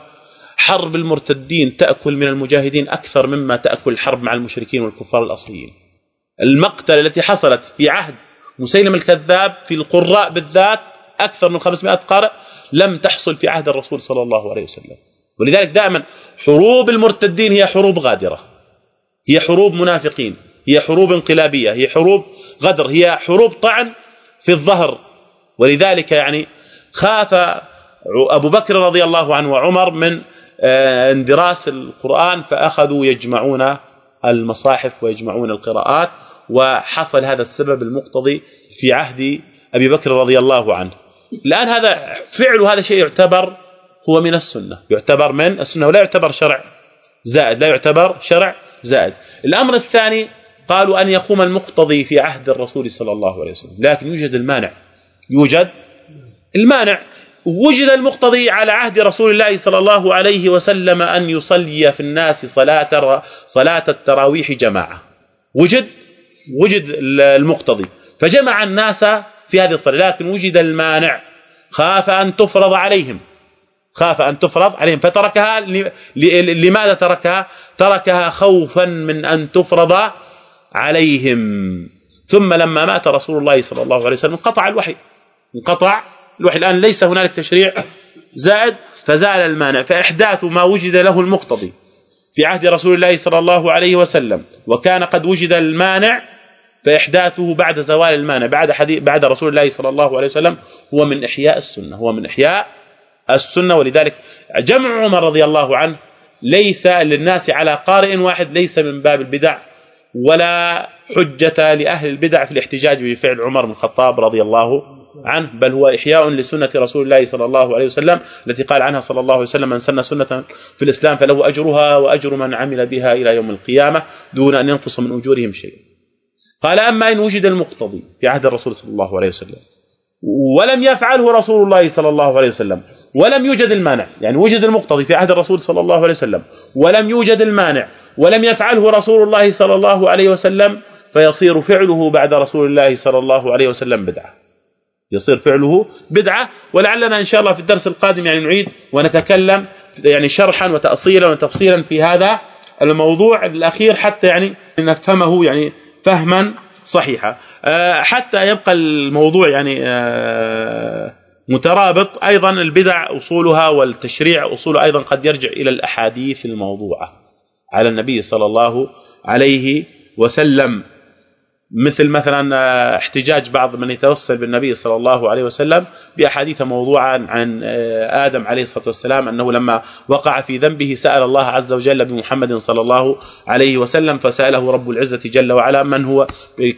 حرب المرتدين تأكل من المجاهدين أكثر مما تأكل الحرب مع المشركين والكفار الأصليين. المقتل التي حصلت في عهد مسيلم الكذاب في القراء بالذات أكثر من 500 قارئ لم تحصل في عهد الرسول صلى الله عليه وسلم. ولذلك دائما حروب المرتدين هي حروب غادرة. هي حروب منافقين. هي حروب انقلابية. هي حروب غدر. هي حروب طعن في الظهر. ولذلك يعني خاف أبو بكر رضي الله عنه وعمر من آه، اندراس القرآن فأخذوا يجمعون المصاحف ويجمعون القراءات وحصل هذا السبب المقتضي في عهد أبي بكر رضي الله عنه. الان هذا فعل هذا شيء يعتبر هو من السنة. يعتبر من السنة ولا يعتبر شرع زائد. لا يعتبر شرع زائد. الأمر الثاني قالوا أن يقوم المقتضي في عهد الرسول صلى الله عليه وسلم. لكن يوجد المانع. يوجد المانع. وجد المقتضي على عهد رسول الله صلى الله عليه وسلم أن يصلي في الناس صلاة صلاة التراويح جماعة. وجد وجد المقتضي. فجمع الناس في هذه الصلاة لكن وجد المانع. خاف أن تفرض عليهم. خاف أن تفرض عليهم. فتركها لماذا تركها؟ تركها خوفا من أن تفرض عليهم. ثم لما مات رسول الله صلى الله عليه وسلم انقطع الوحي. انقطع الوحي. الآن ليس هنالك تشريع زائد فزال المانع. فإحداث ما وجد له المقتضي في عهد رسول الله صلى الله عليه وسلم. وكان قد وجد المانع فإحداثه بعد زوال المانع بعد حديث بعد رسول الله صلى الله عليه وسلم هو من إحياء السنة هو من إحياء السنة ولذلك جمع عمر رضي الله عنه ليس للناس على قارئ واحد ليس من باب البدع ولا حجة لأهل البدع في الاحتجاج بفعل عمر بن الخطاب رضي الله عنه بل هو إحياء لسنة رسول الله صلى الله عليه وسلم التي قال عنها صلى الله عليه وسلم من سن سنة في الإسلام فله أجرها وأجر من عمل بها إلى يوم القيامة دون أن ينقص من أجورهم شيء قال أما إن وجد المقتضي في عهد الرسول صلى الله عليه وسلم ولم يفعله رسول الله صلى الله عليه وسلم ولم يوجد المانع يعني وجد المقتضي في عهد الرسول صلى الله عليه وسلم ولم يوجد المانع ولم يفعله رسول الله صلى الله عليه وسلم فيصير فعله بعد رسول الله صلى الله عليه وسلم بدعة. يصير فعله بدعة ولعلنا إن شاء الله في الدرس القادم يعني نعيد ونتكلم يعني شرحا وتاصيلا وتفصيلا في هذا الموضوع الأخير حتى يعني نفهمه يعني فهما صحيحا. آه، حتى يبقى الموضوع يعني آه، مترابط. أيضا البدع أصولها والتشريع أصوله أيضا قد يرجع إلى الأحاديث الموضوعة على النبي صلى الله عليه وسلم. مثل مثلا آه، احتجاج بعض من يتوسل بالنبي صلى الله عليه وسلم بأحاديث موضوعة عن آه، آدم عليه الصلاة والسلام أنه لما وقع في ذنبه سأل الله عز وجل بمحمد صلى الله عليه وسلم فسأله رب العزة جل وعلا من هو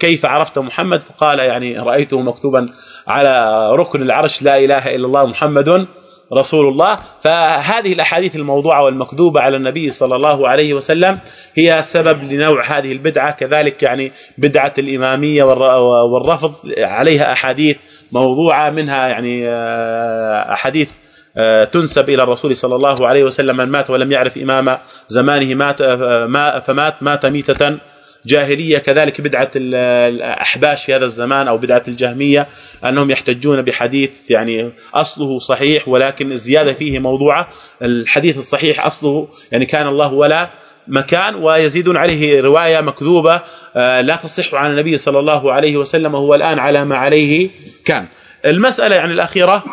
كيف عرفت محمد؟ فقال يعني رأيته مكتوبا على ركن العرش لا إله إلا الله محمد رسول الله. فهذه الأحاديث الموضوعة والمكذوبة على النبي صلى الله عليه وسلم هي سبب لنوع هذه البدعة كذلك يعني بدعة الإمامية والرفض عليها أحاديث موضوعة منها يعني آه، أحاديث آه، تنسب إلى الرسول صلى الله عليه وسلم من مات ولم يعرف إمام زمانه مات آه، فمات مات ميتة جاهليه كذلك بدعة الأحباش في هذا الزمان أو بدعة الجهمية أنهم يحتجون بحديث يعني أصله صحيح ولكن الزيادة فيه موضوعه الحديث الصحيح أصله يعني كان الله ولا مكان ويزيدون عليه رواية مكذوبة آه، لا تصح عن النبي صلى الله عليه وسلم وهو الآن على ما عليه كان. المسألة يعني الأخيرة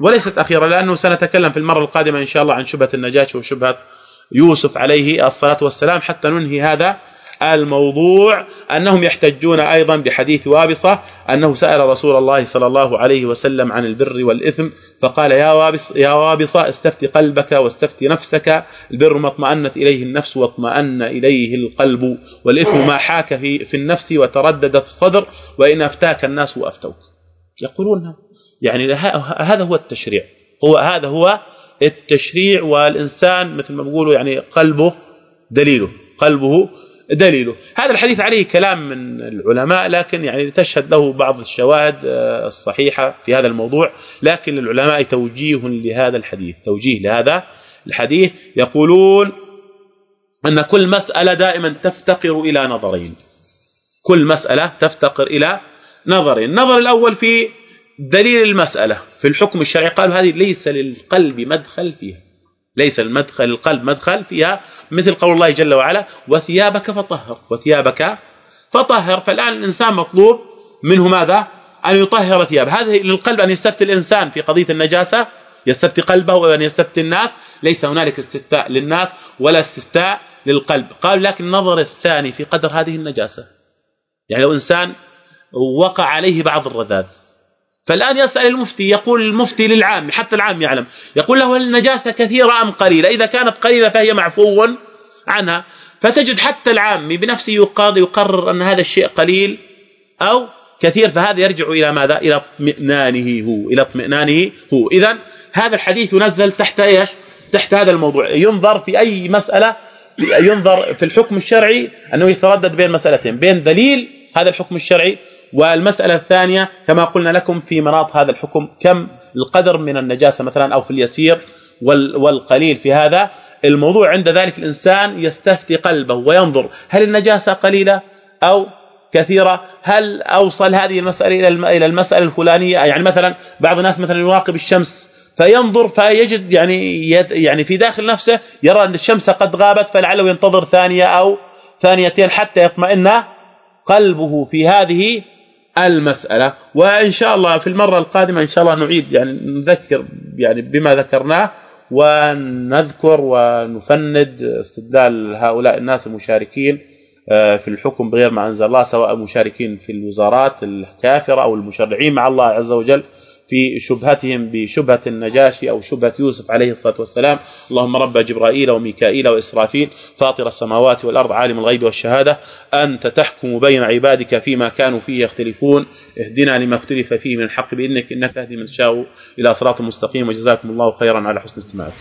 وليست أخيرة لأنه سنتكلم في المرة القادمة إن شاء الله عن شبهة النجاشي وشبهة يوسف عليه الصلاة والسلام حتى ننهي هذا الموضوع أنهم يحتجون أيضا بحديث وابصة أنه سأل رسول الله صلى الله عليه وسلم عن البر والإثم فقال يا وابص يا وابصة استفت قلبك واستفت نفسك. البر ما اطمأنت إليه النفس واطمأن إليه القلب. والإثم ما حاك في في النفس وتردد في الصدر وإن أفتاك الناس وافتوك يقولون يعني هذا هو التشريع. هو هذا هو التشريع والإنسان مثل ما بيقولوا يعني قلبه دليله. قلبه دليله. هذا الحديث عليه كلام من العلماء لكن يعني تشهد له بعض الشواهد آه، الصحيحة في هذا الموضوع. لكن للعلماء توجيه لهذا الحديث توجيه لهذا الحديث. يقولون أن كل مسألة دائما تفتقر إلى نظرين. كل مسألة تفتقر إلى نظرين. النظر الأول في دليل المسألة في الحكم الشرعي. قالوا هذه ليس للقلب مدخل فيها. ليس المدخل القلب مدخل فيها مثل قول الله جل وعلا وثيابك فطهر. وثيابك فطهر. فالآن الإنسان مطلوب منه ماذا؟ أن يطهر ثيابه. هذه للقلب أن يستفتي الإنسان في قضية النجاسة يستفتي قلبه وأن يستفتي الناس. ليس هنالك استفتاء للناس ولا استفتاء للقلب. قال لكن النظر الثاني في قدر هذه النجاسة. يعني لو إنسان وقع عليه بعض الرذاذ فالآن يسأل المفتي يقول المفتي للعام حتى العام يعلم. يقول له النجاسه كثيرة أم قليلة؟ إذا كانت قليلة فهي معفو عنها. فتجد حتى العام بنفسه يقاضي يقرر أن هذا الشيء قليل أو كثير فهذا يرجع إلى ماذا؟ إلى اطمئنانه هو إلى اطمئنانه هو. اذا هذا الحديث ينزل تحت إيش؟ تحت هذا الموضوع. ينظر في أي مسألة ينظر في الحكم الشرعي أنه يتردد بين مسألتين بين دليل هذا الحكم الشرعي والمسألة الثانية كما قلنا لكم في مناط هذا الحكم كم القدر من النجاسة مثلا أو في اليسير والقليل في هذا. الموضوع عند ذلك الإنسان يستفتي قلبه وينظر هل النجاسة قليلة أو كثيرة؟ هل أوصل هذه المسألة إلى المسألة الفلانية؟ يعني مثلا بعض الناس مثلا يراقب الشمس فينظر فيجد يعني يعني في داخل نفسه يرى أن الشمس قد غابت فلعله ينتظر ثانية أو ثانيتين حتى يطمئن قلبه في هذه المسألة وإن شاء الله في المرة القادمة إن شاء الله نعيد يعني نذكر يعني بما ذكرناه ونذكر ونفند استدلال هؤلاء الناس المشاركين آه، في الحكم بغير ما أنزل الله سواء مشاركين في الوزارات الكافرة أو المشرعين مع الله عز وجل. في شبهتهم بشبهة النجاشي أو شبهة يوسف عليه الصلاة والسلام. اللهم رب جبرائيل وميكائيل وإسرافيل فاطر السماوات والأرض عالم الغيب والشهادة أنت تحكم بين عبادك فيما كانوا فيه يختلفون. اهدنا لما اختلف فيه من الحق بإذنك إنك تهدي من تشاء إلى صراط مستقيم. وجزاكم الله خيرا على حسن استماعكم.